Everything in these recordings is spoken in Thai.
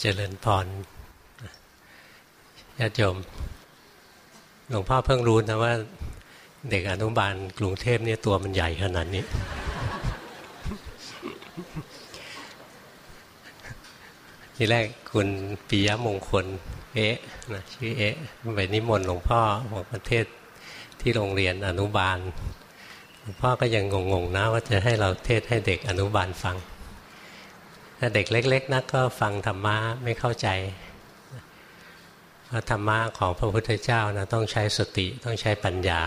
เจริญพรญาติโยม หลวงพ่อเพิ่งรู้นะว่า เด็กอนุบาลกรุงเทพเนี่ยตัวมันใหญ่ขนาดนี้ ทีแรกคุณปิยมงคล เอ๊ะนะชื่อเอ๊ะไปนิมนต์หลวงพ่อบอกประเทศที่โรงเรียนอนุบาล หลวงพ่อก็ยังงงๆนะว่าจะให้เราเทศให้เด็กอนุบาลฟัง ถ้าเด็กเล็ก ๆนะก็ฟังธรรมะไม่เข้าใจเพราะธรรมะของพระพุทธเจ้านะต้องใช้สติต้องใช้ปัญญา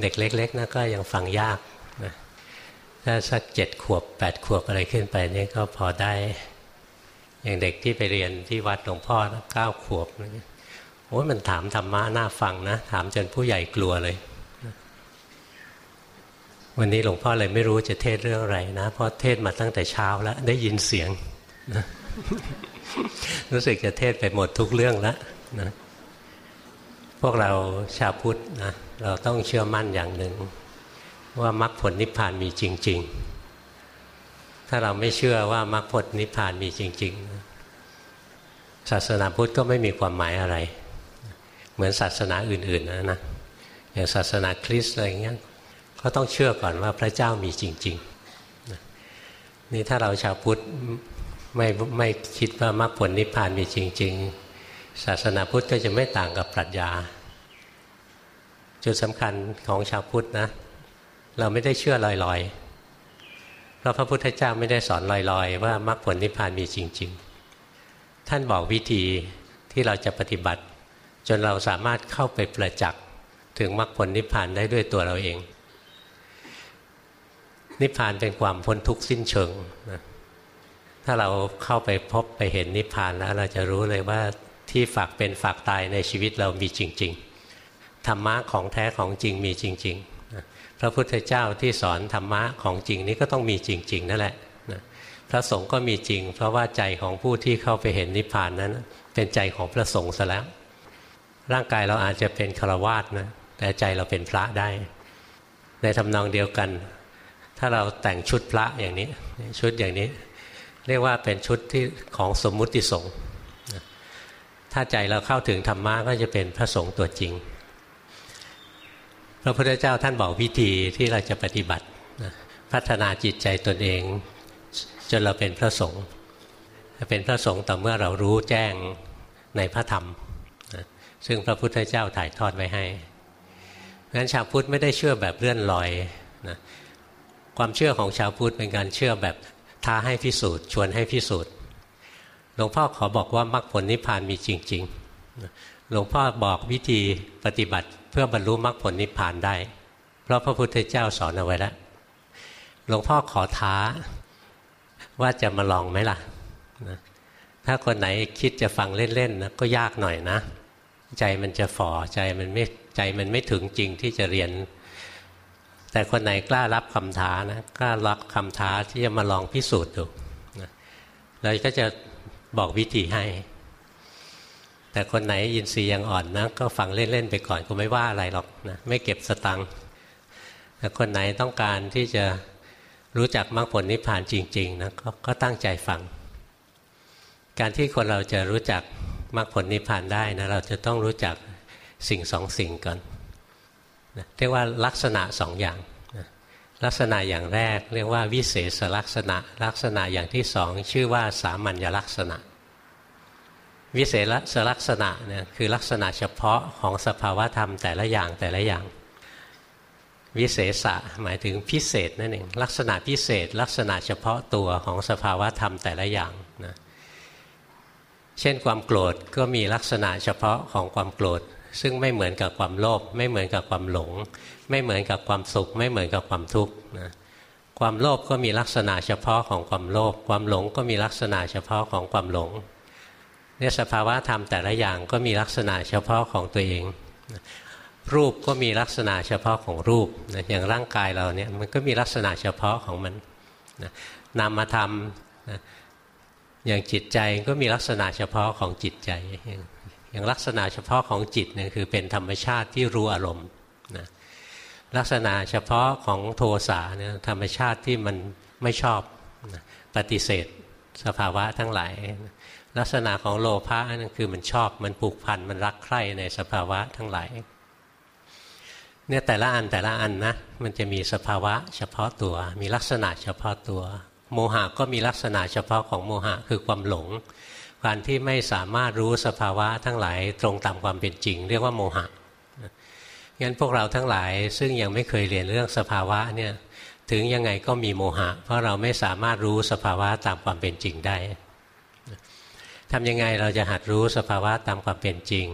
เด็กเล็กๆนะก็ยังฟังยากนะถ้าสักเจ็ดขวบแปดขวบอะไรขึ้นไปนี่ก็พอได้ อย่างเด็กที่ไปเรียนที่วัดหลวงพ่อเก้าขวบโอ้ยมันถามธรรมะน่าฟังนะ ถามจนผู้ใหญ่กลัวเลย วันนี้หลวงพ่อเลยไม่รู้จะเทศเรื่องอะไรนะ เพราะเทศมาตั้งแต่เช้าแล้ว ได้ยินเสียงนะรู้สึกจะเทศไปหมดทุกเรื่องแล้วนะพวกเราชาวพุทธนะเราต้องเชื่อมั่นอย่างหนึ่ง ว่ามรรคผลนิพพานมีจริง ๆ ถ้าเราไม่เชื่อว่ามรรคผลนิพพานมีจริง ๆ ศาสนาพุทธก็ไม่มีความหมายอะไร เหมือนศาสนาอื่นๆนะนะอย่างศาสนาคริสต์อะไรเงี้ย ก็ต้องเชื่อก่อนว่าพระเจ้ามีจริงๆนี่ถ้าเราชาวพุทธไม่ไม่คิดว่ามรรคผลนิพพานมีจริง ๆ ศาสนาพุทธก็จะไม่ต่างกับปรัชญา จุดสำคัญของชาวพุทธนะ เราไม่ได้เชื่อลอยๆ เพราะพระพุทธเจ้าไม่ได้สอนลอยๆ ว่ามรรคผลนิพพานมีจริง ๆ ท่านบอกวิธีที่เราจะปฏิบัติ จนเราสามารถเข้าไปประจักษ์ถึงมรรคผลนิพพานได้ด้วยตัวเราเอง นิพพานเป็นความพ้นทุกข์สิ้นเชิงนะถ้าเราเข้าไปพบไปเห็นนิพพานแล้วเราจะรู้เลยว่าที่ฝากเป็นฝากตายในชีวิตเรามีจริง ๆ ธรรมะของแท้ของจริงมีจริงๆนะพระพุทธเจ้าที่สอนธรรมะของจริงนี้ก็ต้องมีจริง ๆ นั่นแหละนะพระสงฆ์ก็มีจริง เพราะว่าใจของผู้ที่เข้าไปเห็นนิพพานนั้น เป็นใจของพระสงฆ์ซะแล้ว ร่างกายเราอาจจะเป็นฆราวาสนะแต่ใจเราเป็นพระได้ ในทำนองเดียวกัน ถ้าเราแต่งชุดพระอย่างนี้ ชุดอย่างนี้ เรียกว่าเป็นชุดที่ของสมมุติสงฆ์ถ้าใจเราเข้าถึงธรรมะก็จะเป็นพระสงฆ์ตัวจริง พระพุทธเจ้าท่านบอกวิธีที่เราจะปฏิบัติพัฒนาจิตใจตนเอง จนเราเป็นพระสงฆ์เป็นพระสงฆ์ต่อเมื่อเรารู้แจ้งในพระธรรม ซึ่งพระพุทธเจ้าถ่ายทอดไว้ให้เพราะฉะนั้นชาวพุทธไม่ได้เชื่อแบบเลื่อนลอยนะ ความเชื่อของชาวพุทธเป็นการเชื่อแบบท้าให้พิสูจน์ชวนให้พิสูจน์หลวงพ่อขอบอกว่ามรรคผลนิพพานมีจริง ๆ หลวงพ่อบอกวิธีปฏิบัติเพื่อบรรลุมรรคผลนิพพานได้ เพราะพระพุทธเจ้าสอนเอาไว้แล้วหลวงพ่อขอท้าว่าจะมาลองไหมล่ะถ้าคนไหนคิดจะฟังเล่นๆนะก็ยากหน่อยนะ ใจมันจะฝ่อใจมันไม่ใจมันไม่ถึงจริงที่จะเรียน แต่คนไหนกล้ารับคำท้านะกล้ารับคำท้าที่จะมาลองพิสูจน์ดูนะเราก็จะบอกวิธีให้ แต่คนไหนยินทรีย์ยังอ่อนนะก็ฟังเล่นๆไปก่อนก็ไม่ว่าอะไรหรอกนะไม่เก็บสตังค์แต่คนไหนต้องการที่จะรู้จักมรรคผลนิพพานจริงๆนะกก็ตั้งใจฟัง การที่คนเราจะรู้จักมรรคผลนิพพานได้นะเราจะต้องรู้จักสิ่งสองสิ่งก่อน เรียกว่าลักษณะสองอย่างลักษณะอย่างแรกเรียกว่าวิเศษลักษณะ ลักษณะอย่างที่สองชื่อว่าสามัญลักษณะ วิเศษลักษณะเนี่ยคือลักษณะเฉพาะของสภาวธรรมแต่ละอย่างแต่ละอย่าง วิเศษะหมายถึงพิเศษนั่นเองลักษณะพิเศษ ลักษณะเฉพาะตัวของสภาวธรรมแต่ละอย่างนะเช่นความโกรธก็มีลักษณะเฉพาะของความโกรธ ซึ่งไม่เหมือนกับความโลภไม่เหมือนกับความหลง ไม่เหมือนกับความสุข ไม่เหมือนกับความทุกข์นะความโลภก็มีลักษณะเฉพาะของความโลภความหลงก็มีลักษณะเฉพาะของความหลงเนี่ยสภาวะธรรมแต่ละอย่างก็มีลักษณะเฉพาะของตัวเอง รูปก็มีลักษณะเฉพาะของรูปนะอย่างร่างกายเราเนี่ยมันก็มีลักษณะเฉพาะของมันนะนามธรรมนะอย่างจิตใจก็มีลักษณะเฉพาะของจิตใจ อย่างลักษณะเฉพาะของจิตเนี่ยคือเป็นธรรมชาติที่รู้อารมณ์นะลักษณะเฉพาะของโทสะเนี่ยธรรมชาติที่มันไม่ชอบนะปฏิเสธสภาวะทั้งหลาย ลักษณะของโลภะนั่นคือมันชอบมันผูกพันมันรักใคร่ในสภาวะทั้งหลายเนี่ยแต่ละอันแต่ละอันนะมันจะมีสภาวะเฉพาะตัว มีลักษณะเฉพาะตัว โมหะก็มีลักษณะเฉพาะของโมหะคือความหลง การที่ไม่สามารถรู้สภาวะทั้งหลายตรงตามความเป็นจริง เรียกว่าโมหะงั้นพวกเราทั้งหลายซึ่งยังไม่เคยเรียนเรื่องสภาวะเนี่ยถึงยังไงก็มีโมหะ เพราะเราไม่สามารถรู้สภาวะตามความเป็นจริงได้ทำยังไงเราจะหัดรู้สภาวะตามความเป็นจริง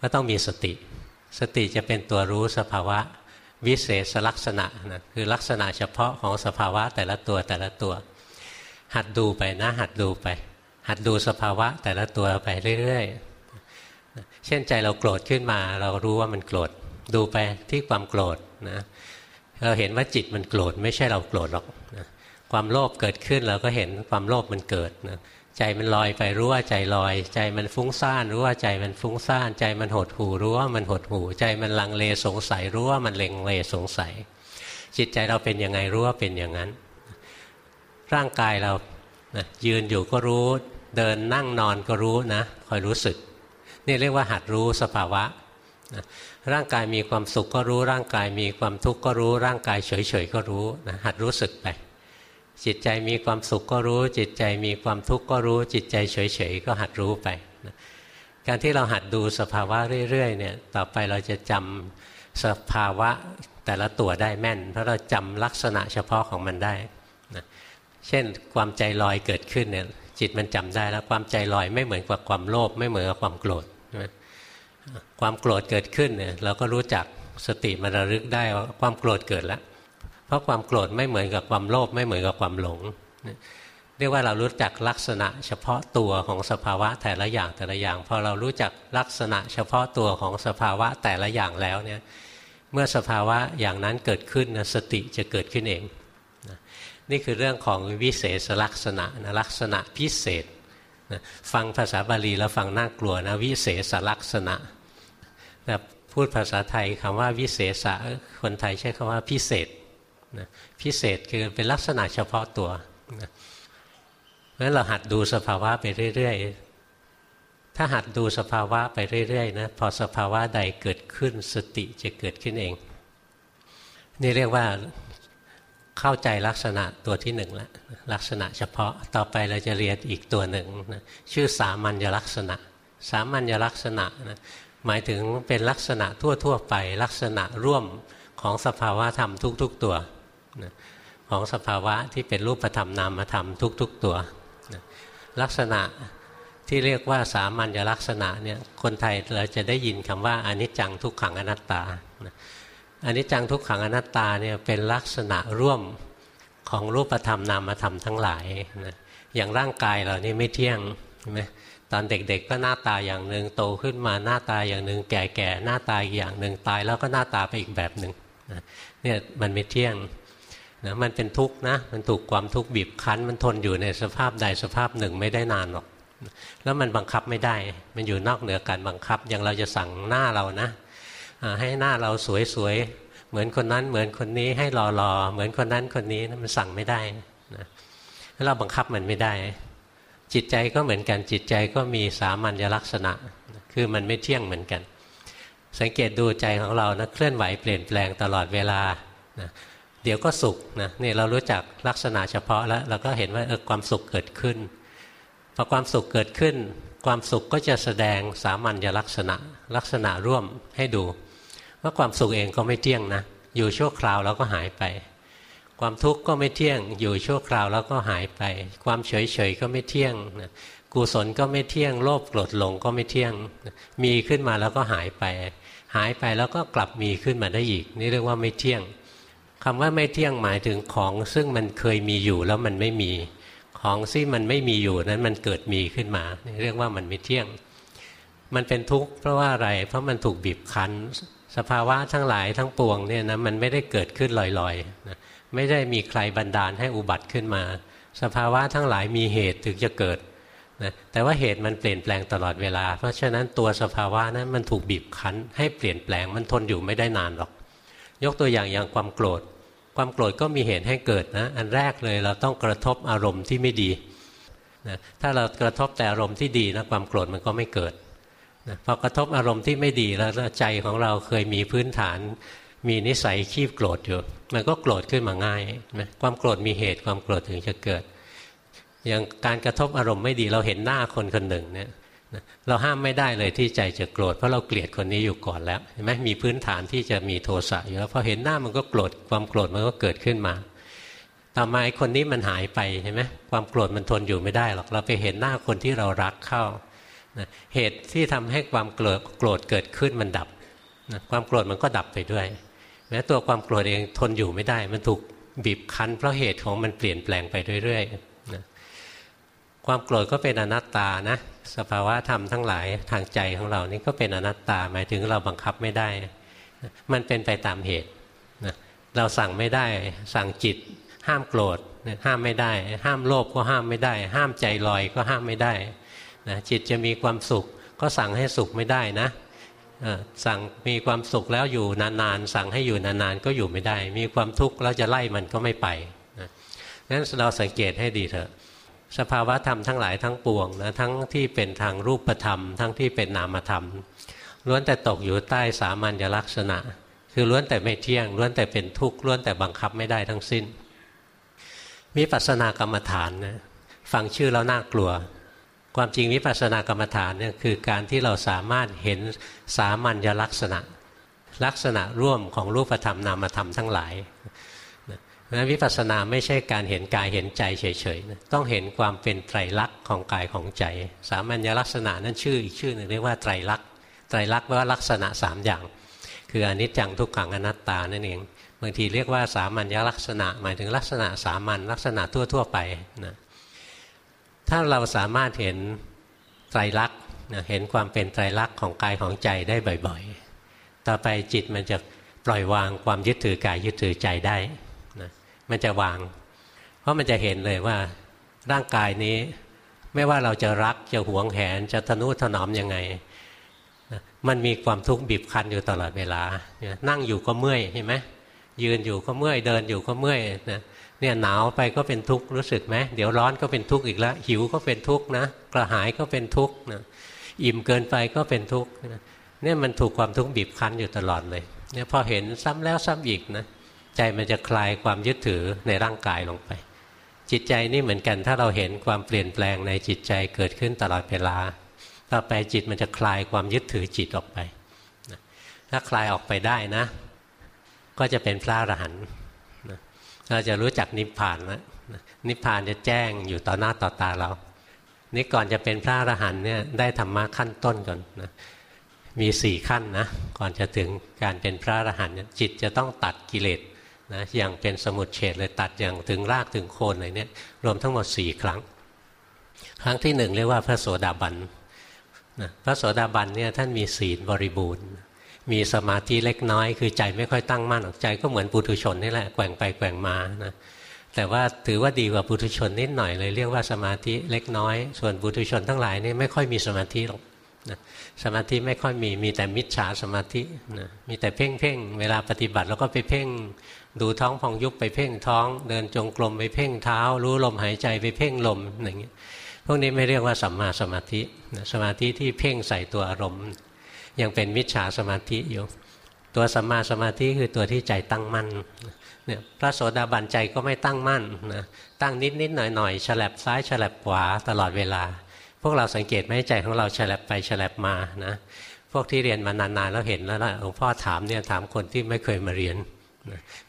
ก็ต้องมีสติ สติจะเป็นตัวรู้สภาวะวิเศษลักษณะนะคือลักษณะเฉพาะของสภาวะแต่ละตัวแต่ละตัว หัดดูไปนะหัดดูไป หัดดูสภาวะแต่ละตัวไปเรื่อยๆ เช่นใจเราโกรธขึ้นมา เรารู้ว่ามันโกรธดูไปที่ความโกรธนะเราเห็นว่าจิตมันโกรธไม่ใช่เราโกรธหรอกนะความโลภเกิดขึ้นเราก็เห็นความโลภมันเกิดนะใจมันลอยไปรู้ว่าใจลอย ใจมันฟุ้งซ่านรู้ว่าใจมันฟุ้งซ่าน ใจมันหดหูรู้ว่ามันหดหูใจมันลังเลสงสัยรู้ว่ามันเลงเลสงสัย จิตใจเราเป็นยังไงรู้ว่าเป็นอย่างนั้น ร่างกายเรานะยืนอยู่ก็รู้ เดินนั่งนอนก็รู้นะคอยรู้สึก นี่เรียกว่าหัดรู้สภาวะนะร่างกายมีความสุขก็รู้ร่างกายมีความทุกข์ก็รู้ร่างกายเฉยๆก็รู้นะหัดรู้สึกไป จิตใจมีความสุขก็รู้ จิตใจมีความทุกข์ก็รู้ จิตใจเฉยๆก็หัดรู้ไปนะการที่เราหัดดูสภาวะเรื่อยๆเนี่ยต่อไปเราจะจำสภาวะแต่ละตัวได้แม่น เพราะเราจำลักษณะเฉพาะของมันได้นะเช่นความใจลอยเกิดขึ้นเนี่ย จิตมันจำได้แล้วความใจลอยไม่เหมือนกับความโลภไม่เหมือนกับความโกรธความโกรธเกิดขึ้นเนี่ยเราก็รู้จักสติมันระลึกได้ว่าความโกรธเกิดแล้ว เพราะความโกรธไม่เหมือนกับความโลภไม่เหมือนกับความหลง เรียกว่าเรารู้จักลักษณะเฉพาะตัวของสภาวะแต่ละอย่างแต่ละอย่างพอเรารู้จักลักษณะเฉพาะตัวของสภาวะแต่ละอย่างแล้วเนี่ยเมื่อสภาวะอย่างนั้นเกิดขึ้นสติจะเกิดขึ้นเอง นี่คือเรื่องของวิเศษลักษณะนะลักษณะพิเศษนะฟังภาษาบาลีแล้วฟังน่ากลัวนะวิเศษลักษณะแต่พูดภาษาไทยคำว่าวิเศษะคนไทยใช้คำว่าพิเศษนะพิเศษคือเป็นลักษณะเฉพาะตัวนะเพราะฉะนั้นเราหัดดูสภาวะไปเรื่อยๆ ถ้าหัดดูสภาวะไปเรื่อยๆนะพอสภาวะใดเกิดขึ้นสติจะเกิดขึ้นเอง นี่เรียกว่า เข้าใจลักษณะตัวที่หนึ่งแล้วลักษณะเฉพาะต่อไปเราจะเรียนอีกตัวหนึ่งนะชื่อสามัญลักษณะ สามัญลักษณะนะหมายถึงเป็นลักษณะทั่ว ๆ ไปลักษณะร่วมของสภาวะธรรมทุก ๆ ตัวนะของสภาวะที่เป็นรูปธรรมนามธรรมทุก ๆ ตัวนะลักษณะที่เรียกว่าสามัญลักษณะเนี่ยคนไทยเราจะได้ยินคำว่าอนิจจังทุกขังอนัตตา อันิจจังทุกขังอนัตตาเนี่ยเป็นลักษณะร่วมของรูปธรรมนามธรรมทั้งหลายนะอย่างร่างกายเรานี่ไม่เที่ยงใช่ไหมตอนเด็กๆก็หน้าตาอย่างหนึ่งโตขึ้นมาหน้าตาอย่างหนึ่งแก่ๆหน้าตาอีกอย่างหนึ่งตายแล้วก็หน้าตาไปอีกแบบหนึ่งเนี่ยมันไม่เที่ยงนะมันเป็นทุกข์นะมันถูกความทุกข์บีบคั้น มันทนอยู่ในสภาพใดสภาพหนึ่งไม่ได้นานหรอก แล้วมันบังคับไม่ได้ มันอยู่นอกเหนือการบังคับอย่างเราจะสั่งหน้าเรานะ ให้หน้าเราสวยๆเหมือนคนนั้นเหมือนคนนี้ให้รอๆเหมือนคนนั้นคนนี้มันสั่งไม่ได้นะเราบังคับมันไม่ได้ จิตใจก็เหมือนกันจิตใจก็มีสามัญลักษณะ คือมันไม่เที่ยงเหมือนกัน สังเกตดูใจของเรานะเคลื่อนไหวเปลี่ยนแปลงตลอดเวลานะเดี๋ยวก็สุขนะนี่เรารู้จักลักษณะเฉพาะแล้วเราก็เห็นว่าเออความสุขเกิดขึ้นพอความสุขเกิดขึ้น ความสุขก็จะแสดงสามัญลักษณะ ลักษณะร่วมให้ดู ว่าความสุขเองก็ไม่เที่ยงนะ อยู่ชั่วคราวแล้วก็หายไป ความทุกข์ก็ไม่เที่ยง อยู่ชั่วคราวแล้วก็หายไป ความเฉยเฉยก็ไม่เที่ยงกุศลก็ไม่เที่ยง โลภโกรธหลงก็ไม่เที่ยง มีขึ้นมาแล้วก็หายไป หายไปแล้วก็กลับมีขึ้นมาได้อีก นี่เรียกว่าไม่เที่ยงคำว่าไม่เที่ยงหมายถึงของซึ่งมันเคยมีอยู่แล้วมันไม่มี ของที่มันไม่มีอยู่นั้นมันเกิดมีขึ้นมา เรียกว่ามันไม่เที่ยง มันเป็นทุกข์เพราะว่าอะไร เพราะมันถูกบีบคั้น สภาวะทั้งหลายทั้งปวงเนี่ยนะมันไม่ได้เกิดขึ้นลอยๆนะไม่ได้มีใครบันดาลให้อุบัติขึ้นมา สภาวะทั้งหลายมีเหตุถึงจะเกิดนะแต่ว่าเหตุมันเปลี่ยนแปลงตลอดเวลา เพราะฉะนั้นตัวสภาวะนั้นมันถูกบีบคั้น ให้เปลี่ยนแปลงมันทนอยู่ไม่ได้นานหรอก ยกตัวอย่างอย่างความโกรธ ความโกรธก็มีเหตุให้เกิดนะ อันแรกเลยเราต้องกระทบอารมณ์ที่ไม่ดีนะถ้าเรากระทบแต่อารมณ์ที่ดีนะความโกรธมันก็ไม่เกิด พอกระทบอารมณ์ที่ไม่ดีแล้วใจของเราเคยมีพื้นฐาน มีนิสัยขี้โกรธอยู่ มันก็โกรธขึ้นมาง่ายนะความโกรธมีเหตุความโกรธถึงจะเกิด อย่างการกระทบอารมณ์ไม่ดีเราเห็นหน้าคนคนหนึ่งเนี่ยเราห้ามไม่ได้เลยที่ใจจะโกรธเพราะเราเกลียดคนนี้อยู่ก่อนแล้วเห็นไหมมีพื้นฐานที่จะมีโทสะอยู่แล้วพอเห็นหน้ามันก็โกรธความโกรธมันก็เกิดขึ้นมาต่อมาไอ้คนนี้มันหายไปใช่ไหมความโกรธมันทนอยู่ไม่ได้หรอกเราไปเห็นหน้าคนที่เรารักเข้า นะเหตุที่ทำให้ความโกรธโกรธเกิดขึ้นมันดับนะความโกรธมันก็ดับไปด้วย แม้ตัวความโกรธเองทนอยู่ไม่ได้ มันถูกบีบคั้น เพราะเหตุของมันเปลี่ยนแปลงไปเรื่อยๆนะความโกรธก็เป็นอนัตตานะสภาวะธรรมทั้งหลายทางใจของเรานี่ก็เป็นอนัตตาหมายถึงเราบังคับไม่ได้ มันเป็นไปตามเหตุนะเราสั่งไม่ได้ สั่งจิต ห้ามโกรธห้ามไม่ได้ ห้ามโลภก็ห้ามไม่ได้ ห้ามใจลอยก็ห้ามไม่ได้ นะจิตจะมีความสุข ก็สั่งให้สุขไม่ได้นะสั่งมีความสุขแล้วอยู่นานๆสั่งให้อยู่นานๆก็อยู่ไม่ได้ มีความทุกข์แล้วจะไล่มันก็ไม่ไปนะนั้นเราสังเกตให้ดีเถอะ สภาวะธรรมทั้งหลายทั้งปวงนะทั้งที่เป็นทางรูปธรรม ทั้งที่เป็นนามธรรมล้วนแต่ตกอยู่ใต้สามัญลักษณะ คือล้วนแต่ไม่เที่ยงล้วนแต่เป็นทุกข์ล้วนแต่บังคับไม่ได้ทั้งสิ้นวิปัสสนากรรมฐานนะฟังชื่อแล้วน่ากลัว ความจริงวิปัสสนากรรมฐานเนี่ยคือการที่เราสามารถเห็นสามัญลักษณะ ลักษณะร่วมของรูปธรรมนามธรรมทั้งหลายเพราะฉะนั้นวิปัสสนาไม่ใช่การเห็นกายเห็นใจเฉยๆ ต้องเห็นความเป็นไตรลักษณ์ของกายของใจ สามัญลักษณะนั้นชื่ออีกชื่อหนึ่งเรียกว่าไตรลักษณ์ ไตรลักษณ์แปลว่าลักษณะสามอย่าง คืออนิจจังทุกขังอนัตตานั่นเอง บางทีเรียกว่าสามัญลักษณะ หมายถึงลักษณะสามัญลักษณะทั่วๆไปนะ ถ้าเราสามารถเห็นไตรลักษณ์เห็นความเป็นไตรลักษณ์ของกายของใจได้บ่อยๆ ต่อไปจิตมันจะปล่อยวางความยึดถือกายยึดถือใจได้นะมันจะวาง เพราะมันจะเห็นเลยว่าร่างกายนี้ไม่ว่าเราจะรักจะหวงแหนจะทนุถนอมยังไงมันมีความทุกข์บีบคั้นอยู่ตลอดเวลา นั่งอยู่ก็เมื่อยใช่ไหมยืนอยู่ก็เมื่อยเดินอยู่ก็เมื่อยนะ เนี่ยหนาวไปก็เป็นทุกข์รู้สึกไหมเดี๋ยวร้อนก็เป็นทุกข์อีกแล้ว หิวก็เป็นทุกข์นะกระหายก็เป็นทุกข์นะอิ่มเกินไปก็เป็นทุกข์เนี่ยมันถูกความทุกข์บีบคั้นอยู่ตลอดเลยเนี่ยพอเห็นซ้ำแล้วซ้ำอีกนะใจมันจะคลายความยึดถือในร่างกายลงไป จิตใจนี่เหมือนกันถ้าเราเห็นความเปลี่ยนแปลงในจิตใจเกิดขึ้นตลอดเวลา ต่อไปจิตมันจะคลายความยึดถือจิตออกไป ถ้าคลายออกไปได้นะ ก็จะเป็นพระอรหันต์ เราจะรู้จักนิพพานแล้วนิพพานจะแจ้งอยู่ต่อหน้าต่อตาเรา นี่ก่อนจะเป็นพระอรหันต์เนี่ยได้ธรรมะขั้นต้นก่อนนะมีสี่ขั้นนะก่อนจะถึงการเป็นพระอรหันต์จิตจะต้องตัดกิเลสนะอย่างเป็นสมุดเฉดเลยตัดอย่างถึงรากถึงโคนอะไรเนี่ยรวมทั้งหมดสี่ครั้ง ครั้งที่หนึ่งเรียกว่าพระโสดาบันนะพระโสดาบันเนี่ยท่านมีศีลบริบูรณ์ มีสมาธิเล็กน้อย คือใจไม่ค่อยตั้งมั่นอกใจก็เหมือนปุถุชนนี่แหละแกว่งไปแกว่งมานะแต่ว่าถือว่าดีกว่าปุถุชนนิดหน่อยเลยเรียกว่าสมาธิเล็กน้อย ส่วนปุถุชนทั้งหลายนี่ไม่ค่อยมีสมาธิหรอกนะสมาธิไม่ค่อยมีมีแต่มิจฉาสมาธินะมีแต่เพ่งเพ่งเวลาปฏิบัติแล้วก็ไปเพ่งดูท้องพองยุบไปเพ่งท้อง เดินจงกรมไปเพ่งเท้า รู้ลมหายใจไปเพ่งลมอย่างเงี้ยพวกนี้ไม่เรียกว่าสัมมาสมาธิสมาธิที่เพ่งใส่ตัวอารมณ์ ยังเป็นมิจฉาสมาธิอยู่ ตัวสัมมาสมาธิคือตัวที่ใจตั้งมั่นเนี่ยพระโสดาบันใจก็ไม่ตั้งมั่นนะตั้งนิดนิดหน่อยหน่อยฉลับซ้ายฉลับขวาตลอดเวลา พวกเราสังเกตไหมใจของเราฉลับไปฉลับมานะพวกที่เรียนมานานๆแล้วเห็นแล้วนะหลวงพ่อถามเนี่ยถามคนที่ไม่เคยมาเรียน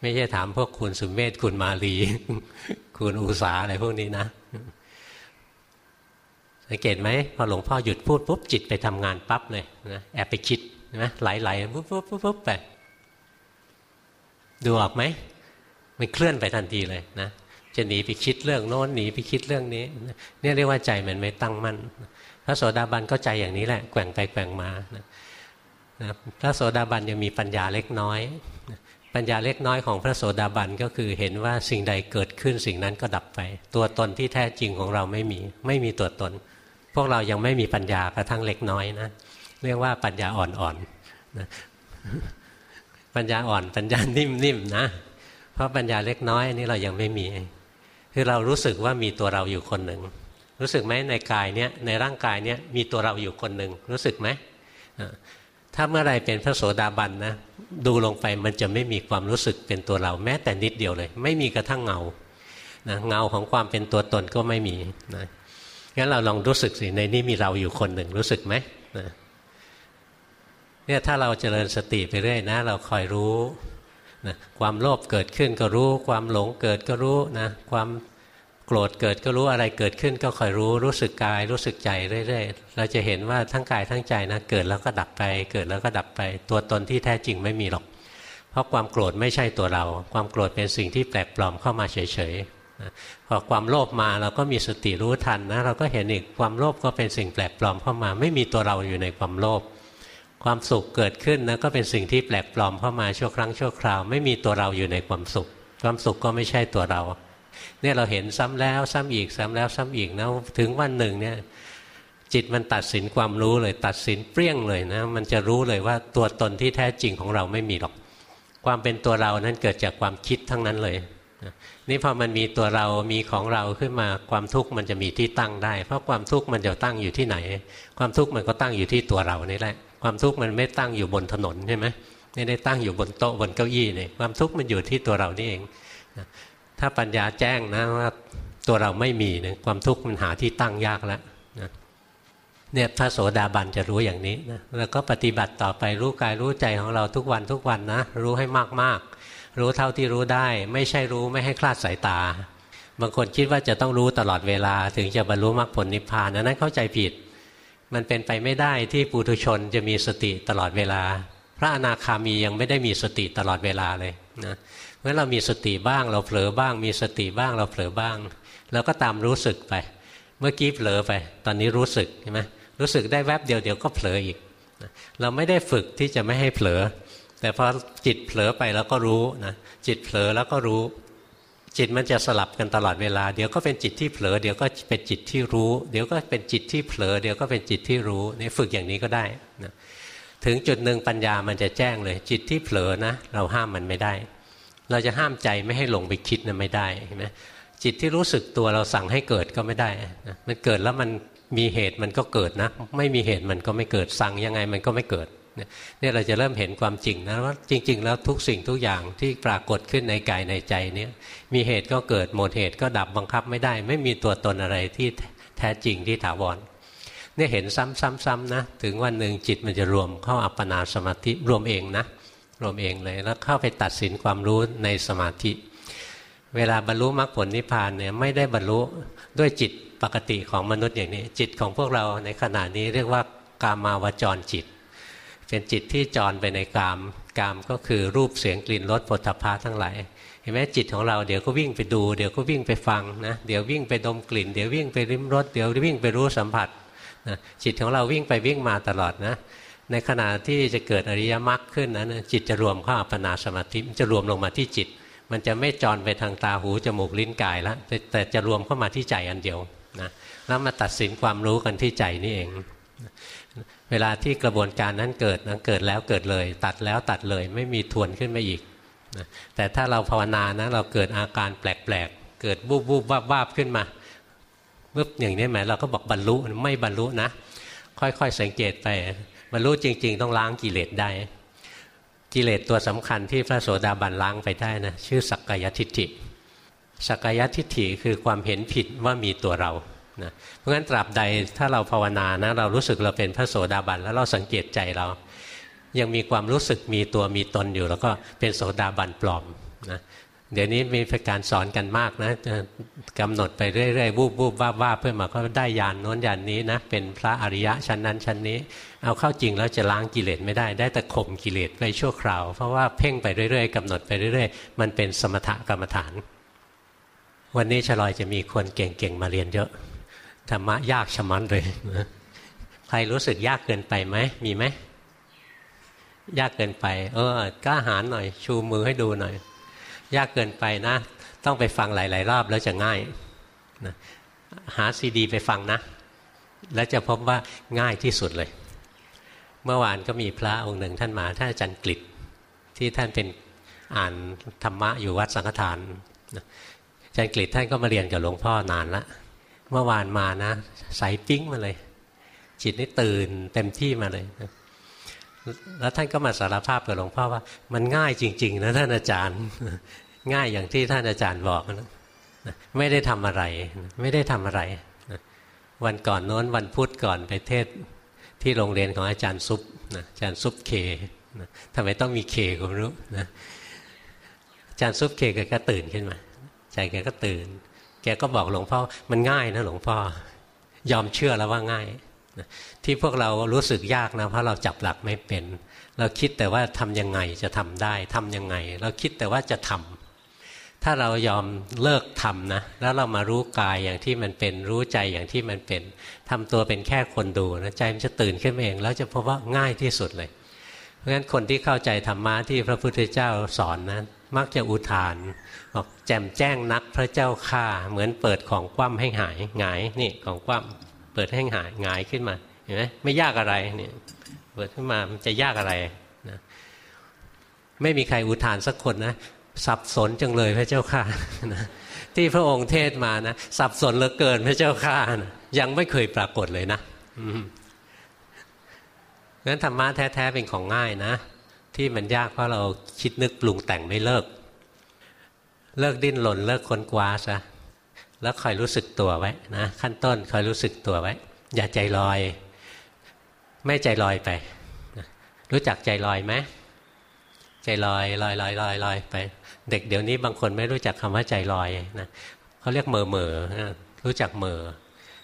ไม่ใช่ถามพวกคุณสุมเมธคุณมาลี คุณอุสาอะไรพวกนี้นะ สังเกตไหมพอหลวงพ่อหยุดพูดปุ๊บจิตไปทำงานปั๊บเลยนะแอบไปคิดนะไหลๆปุ๊บปุ๊บปุ๊บปุ๊บไปดูออกไหมมันเคลื่อนไปทันทีเลยนะจะหนีไปคิดเรื่องโน้นหนีไปคิดเรื่องนี้เนี่ยเรียกว่าใจมันไม่ตั้งมั่นพระโสดาบันก็ใจอย่างนี้แหละแกว่งไปแกว่งมานะพระโสดาบันยังมีปัญญาเล็กน้อย ปัญญาเล็กน้อยของพระโสดาบันก็คือเห็นว่าสิ่งใดเกิดขึ้นสิ่งนั้นก็ดับไป ตัวตนที่แท้จริงของเราไม่มี ไม่มีตัวตน พวกเรายังไม่มีปัญญากระทั่งเล็กน้อยนะเรียกว่าปัญญาอ่อนๆนะปัญญาอ่อนปัญญานิ่มๆนะ เพราะปัญญาเล็กน้อยนี่เรายังไม่มี คือเรารู้สึกว่ามีตัวเราอยู่คนหนึ่ง รู้สึกไหมในกายเนี้ยในร่างกายเนี้ยมีตัวเราอยู่คนหนึ่งรู้สึกไหมถ้าเมื่อไรเป็นพระโสดาบันนะดูลงไปมันจะไม่มีความรู้สึกเป็นตัวเราแม้แต่นิดเดียวเลย ไม่มีกระทั่งเงานะเงาของความเป็นตัวตนก็ไม่มีนะ งั้นเราลองรู้สึกสิในนี้มีเราอยู่คนหนึ่งรู้สึกไหมเนี่ยถ้าเราเจริญสติไปเรื่อยนะ เราคอยรู้นะความโลภเกิดขึ้นก็รู้ ความหลงเกิดก็รู้นะความโกรธเกิดก็รู้อะไรเกิดขึ้นก็คอยรู้รู้สึกกายรู้สึกใจเรื่อยๆเราจะเห็นว่าทั้งกายทั้งใจนะเกิดแล้วก็ดับไป เกิดแล้วก็ดับไป ตัวตนที่แท้จริงไม่มีหรอก เพราะความโกรธไม่ใช่ตัวเรา ความโกรธเป็นสิ่งที่แปลกปลอมเข้ามาเฉยๆ พอความโลภมาเราก็มีสติรู้ทันนะเราก็เห็นอีกความโลภก็เป็นสิ่งแปลกปลอมเข้ามา ไม่มีตัวเราอยู่ในความโลภความสุขเกิดขึ้นนะก็เป็นสิ่งที่แปลกปลอมเข้ามาชั่วครั้งชั่วคราว ไม่มีตัวเราอยู่ในความสุข ความสุขก็ไม่ใช่ตัวเรา เนี่ยเราเห็นซ้ำแล้วซ้ำอีกซ้ำแล้วซ้ำอีกนะถึงวันหนึ่งเนี่ยจิตมันตัดสินความรู้เลยตัดสินเปรี้ยงเลยนะมันจะรู้เลยว่าตัวตนที่แท้จริงของเราไม่มีหรอก ความเป็นตัวเรานั้นเกิดจากความคิดทั้งนั้นเลย นี่พอมันมีตัวเรามีของเราขึ้นมาความทุกข์มันจะมีที่ตั้งได้ เพราะความทุกข์มันจะตั้งอยู่ที่ไหน ความทุกข์มันก็ตั้งอยู่ที่ตัวเรานี่แหละ ความทุกข์มันไม่ตั้งอยู่บนถนนใช่ไหมไม่ได้ตั้งอยู่บนโต๊ะบนเก้าอี้เนี่ยความทุกข์มันอยู่ที่ตัวเรานี่เองถ้าปัญญาแจ้งนะว่าตัวเราไม่มีเนี่ยความทุกข์มันหาที่ตั้งยากแล้วเนี่ยพระโสดาบันจะรู้อย่างนี้นะแล้วก็ปฏิบัติต่อไปรู้กายรู้ใจของเราทุกวันทุกวันนะรู้ให้มากๆ รู้เท่าที่รู้ได้ ไม่ใช่รู้ไม่ให้คลาดสายตา บางคนคิดว่าจะต้องรู้ตลอดเวลา ถึงจะบรรลุมรรคผลนิพพานอันนั้นเข้าใจผิด มันเป็นไปไม่ได้ที่ปุถุชนจะมีสติตลอดเวลา พระอนาคามียังไม่ได้มีสติตลอดเวลาเลยนะเมื่อเรามีสติบ้างเราเผลอบ้าง มีสติบ้างเราเผลอบ้างเราก็ตามรู้สึกไป เมื่อกี้เผลอไป ตอนนี้รู้สึกใช่ไหมรู้สึกได้แวบเดียวเดี๋ยวก็เผลออีก เราไม่ได้ฝึกที่จะไม่ให้เผลอ แต่พอจิตเผลอไปแล้วก็รู้นะจิตเผลอแล้วก็รู้ จิตมันจะสลับกันตลอดเวลา เดี๋ยวก็เป็นจิตที่เผลอเดี๋ยวก็เป็นจิตที่รู้ เดี๋ยวก็เป็นจิตที่เผลอเดี๋ยวก็เป็นจิตที่รู้นี่ฝึกอย่างนี้ก็ได้นะถึงจุดหนึ่งปัญญามันจะแจ้งเลย จิตที่เผลอนะ เราห้ามมันไม่ได้ เราจะห้ามใจไม่ให้หลงไปคิดนะไม่ได้เห็นไหมจิตที่รู้สึกตัวเราสั่งให้เกิดก็ไม่ได้นะมันเกิดแล้วมันมีเหตุมันก็เกิดนะ ไม่มีเหตุมันก็ไม่เกิดสั่งยังไงมันก็ไม่เกิด เนี่ยเราจะเริ่มเห็นความจริงนะว่าจริง ๆ แล้วทุกสิ่งทุกอย่างที่ปรากฏขึ้นในกายในใจเนี้ยมีเหตุก็เกิดหมดเหตุก็ดับบังคับไม่ได้ ไม่มีตัวตนอะไรที่แท้จริงที่ถาวรเนี่ยเห็นซ้ำๆๆนะถึงวันหนึ่งจิตมันจะรวมเข้าอัปปนาสมาธิรวมเองนะรวมเองเลยแล้วเข้าไปตัดสินความรู้ในสมาธิ เวลาบรรลุมรรคผลนิพพานเนี่ยไม่ได้บรรลุด้วยจิตปกติของมนุษย์อย่างนี้ จิตของพวกเราในขณะนี้เรียกว่ากามาวจรจิต เป็นจิตที่จรไปในกาม กามก็คือรูปเสียงกลิ่นรสผลทพะทั้งหลาย เห็นไหมจิตของเราเดี๋ยวก็วิ่งไปดู เดี๋ยวก็วิ่งไปฟังนะ เดี๋ยววิ่งไปดมกลิ่น เดี๋ยววิ่งไปริมรส เดี๋ยววิ่งไปรู้สัมผัสนะจิตของเราวิ่งไปวิ่งมาตลอดนะ ในขณะที่จะเกิดอริยมรรคขึ้นนั้นจิตจะรวมเข้าอัปปนาสมาธิมันจะรวมลงมาที่จิต มันจะไม่จรไปทางตาหูจมูกลิ้นกายแล้วแต่แต่จะรวมเข้ามาที่ใจอันเดียวนะแล้วมาตัดสินความรู้กันที่ใจนี่เอง เวลาที่กระบวนการนั้นเกิดนั้นเกิดแล้วเกิดเลย ตัดแล้วตัดเลยไม่มีทวนขึ้นมาอีกนะแต่ถ้าเราภาวนานะเราเกิดอาการแปลกๆ เกิดบูบบูบวาบวาบขึ้นมาปุ๊บอย่างนี้ไหมเราก็บอกบรรลุไม่บรรลุนะ ค่อยๆสังเกตไปบรรลุจริง ๆ ต้องล้างกิเลสได้ กิเลสตัวสำคัญที่พระโสดาบันล้างไปได้นะชื่อสักกายทิฏฐิสักกายทิฏฐิคือความเห็นผิดว่ามีตัวเรา นะเพราะงั้นตราบใดถ้าเราภาวนานะเรารู้สึกเราเป็นพระโสดาบันแล้วเราสังเกตใจเรา ยังมีความรู้สึกมีตัวมีตนอยู่ แล้วก็เป็นโสดาบันปลอมนะเดี๋ยวนี้มีการสอนกันมากนะกำหนดไปเรื่อยๆวูบวูบว่าว่าเพื่อมาก็ได้ยานโน้นยานนี้นะเป็นพระอริยะชั้นนั้นชั้นนี้ เอาเข้าจริงแล้วจะล้างกิเลสไม่ได้ได้แต่ข่มกิเลสไปชั่วคราว เพราะว่าเพ่งไปเรื่อยๆกำหนดไปเรื่อยๆ มันเป็นสมถกรรมฐาน วันนี้ชลอยจะมีคนเก่งๆมาเรียนเยอะ ธรรมะยากชะมันเลยใครรู้สึกยากเกินไปไหมมีไหมยากเกินไป เออกล้าหาญหน่อย ชูมือให้ดูหน่อย ยากเกินไปนะ ต้องไปฟังหลาย ๆ รอบแล้วจะง่ายนะหาซีดี ไปฟังนะ แล้วจะพบว่าง่ายที่สุดเลย เมื่อวานก็มีพระองค์หนึ่งท่านมาท่านอาจารย์กฤษที่ท่านเป็นอ่านธรรมะอยู่วัดสังฆทานอาจารย์กฤษท่านก็มาเรียนกับหลวงพ่อนานละ เมื่อวานมานะใสปิ้งมาเลย จิตนี่ตื่นเต็มที่มาเลย แล้วท่านก็มาสารภาพกับหลวงพ่อว่า มันง่ายจริง ๆ นะท่านอาจารย์ ง่ายอย่างที่ท่านอาจารย์บอกนะไม่ได้ทำอะไร ไม่ได้ทำอะไร วันก่อนโน้นวันพุธก่อนไปเทศที่โรงเรียนของอาจารย์ซุปนะอาจารย์ซุปเคนะทำไมต้องมีเคก็ไม่รู้นะอาจารย์ซุปเคแกก็ตื่นขึ้นมาใจแกก็ตื่น แกก็บอกหลวงพ่อมันง่ายนะหลวงพ่อยอมเชื่อแล้วว่าง่ายที่พวกเรารู้สึกยากนะเพราะเราจับหลักไม่เป็น เราคิดแต่ว่าทำยังไงจะทำได้ทำยังไง เราคิดแต่ว่าจะทำถ้าเรายอมเลิกทำนะแล้วเรามารู้กายอย่างที่มันเป็นรู้ใจอย่างที่มันเป็นทำตัวเป็นแค่คนดูนะใจมันจะตื่นขึ้นเอง แล้วจะพบว่าง่ายที่สุดเลย เพราะฉะนั้นคนที่เข้าใจธรรมะที่พระพุทธเจ้าสอนนะั้น มักจะอุทานบอกแจ่มแจ้งนักพระเจ้าข้าเหมือนเปิดของคว่ำให้หายหงายนี่ของคว่ำเปิดให้หายงายขึ้นมาเห็นไหมไม่ยากอะไรเนี่ยเปิดขึ้นมามันจะยากอะไรนะไม่มีใครอุทานสักคนนะสับสนจังเลยพระเจ้าข้านะที่พระองค์เทศมานะสับสนเหลือเกินพระเจ้าข้านะยังไม่เคยปรากฏเลยนะงั้นธรรมะแท้ๆเป็นของง่ายนะ ที่มันยากเพราะเราคิดนึกปรุงแต่งไม่เลิก เลิกดิ้นหล่นเลิกค้นคว้าซะแล้วคอยรู้สึกตัวไว้นะขั้นต้นคอยรู้สึกตัวไว้ อย่าใจลอย ไม่ใจลอยไป รู้จักใจลอยไหมใจลอยลอยลอยลอยลอยไป เด็กเดี๋ยวนี้บางคนไม่รู้จักคำว่าใจลอยนะเขาเรียกเมอเมอรู้จักเมอ